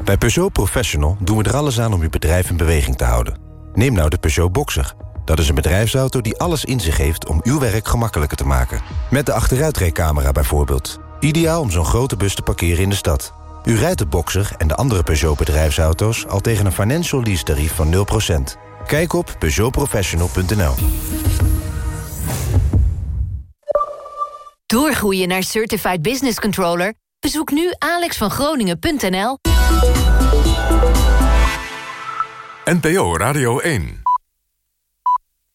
Bij Peugeot Professional doen we er alles aan om uw bedrijf in beweging te houden. Neem nou de Peugeot Boxer. Dat is een bedrijfsauto die alles in zich heeft om uw werk gemakkelijker te maken. Met de achteruitrijcamera bijvoorbeeld. Ideaal om zo'n grote bus te parkeren in de stad. U rijdt de Boxer en de andere Peugeot bedrijfsauto's... al tegen een financial lease tarief van 0%. Kijk op peugeotprofessional.nl. Doorgroeien naar Certified Business Controller? Bezoek nu alexvangroningen.nl. NPO Radio 1.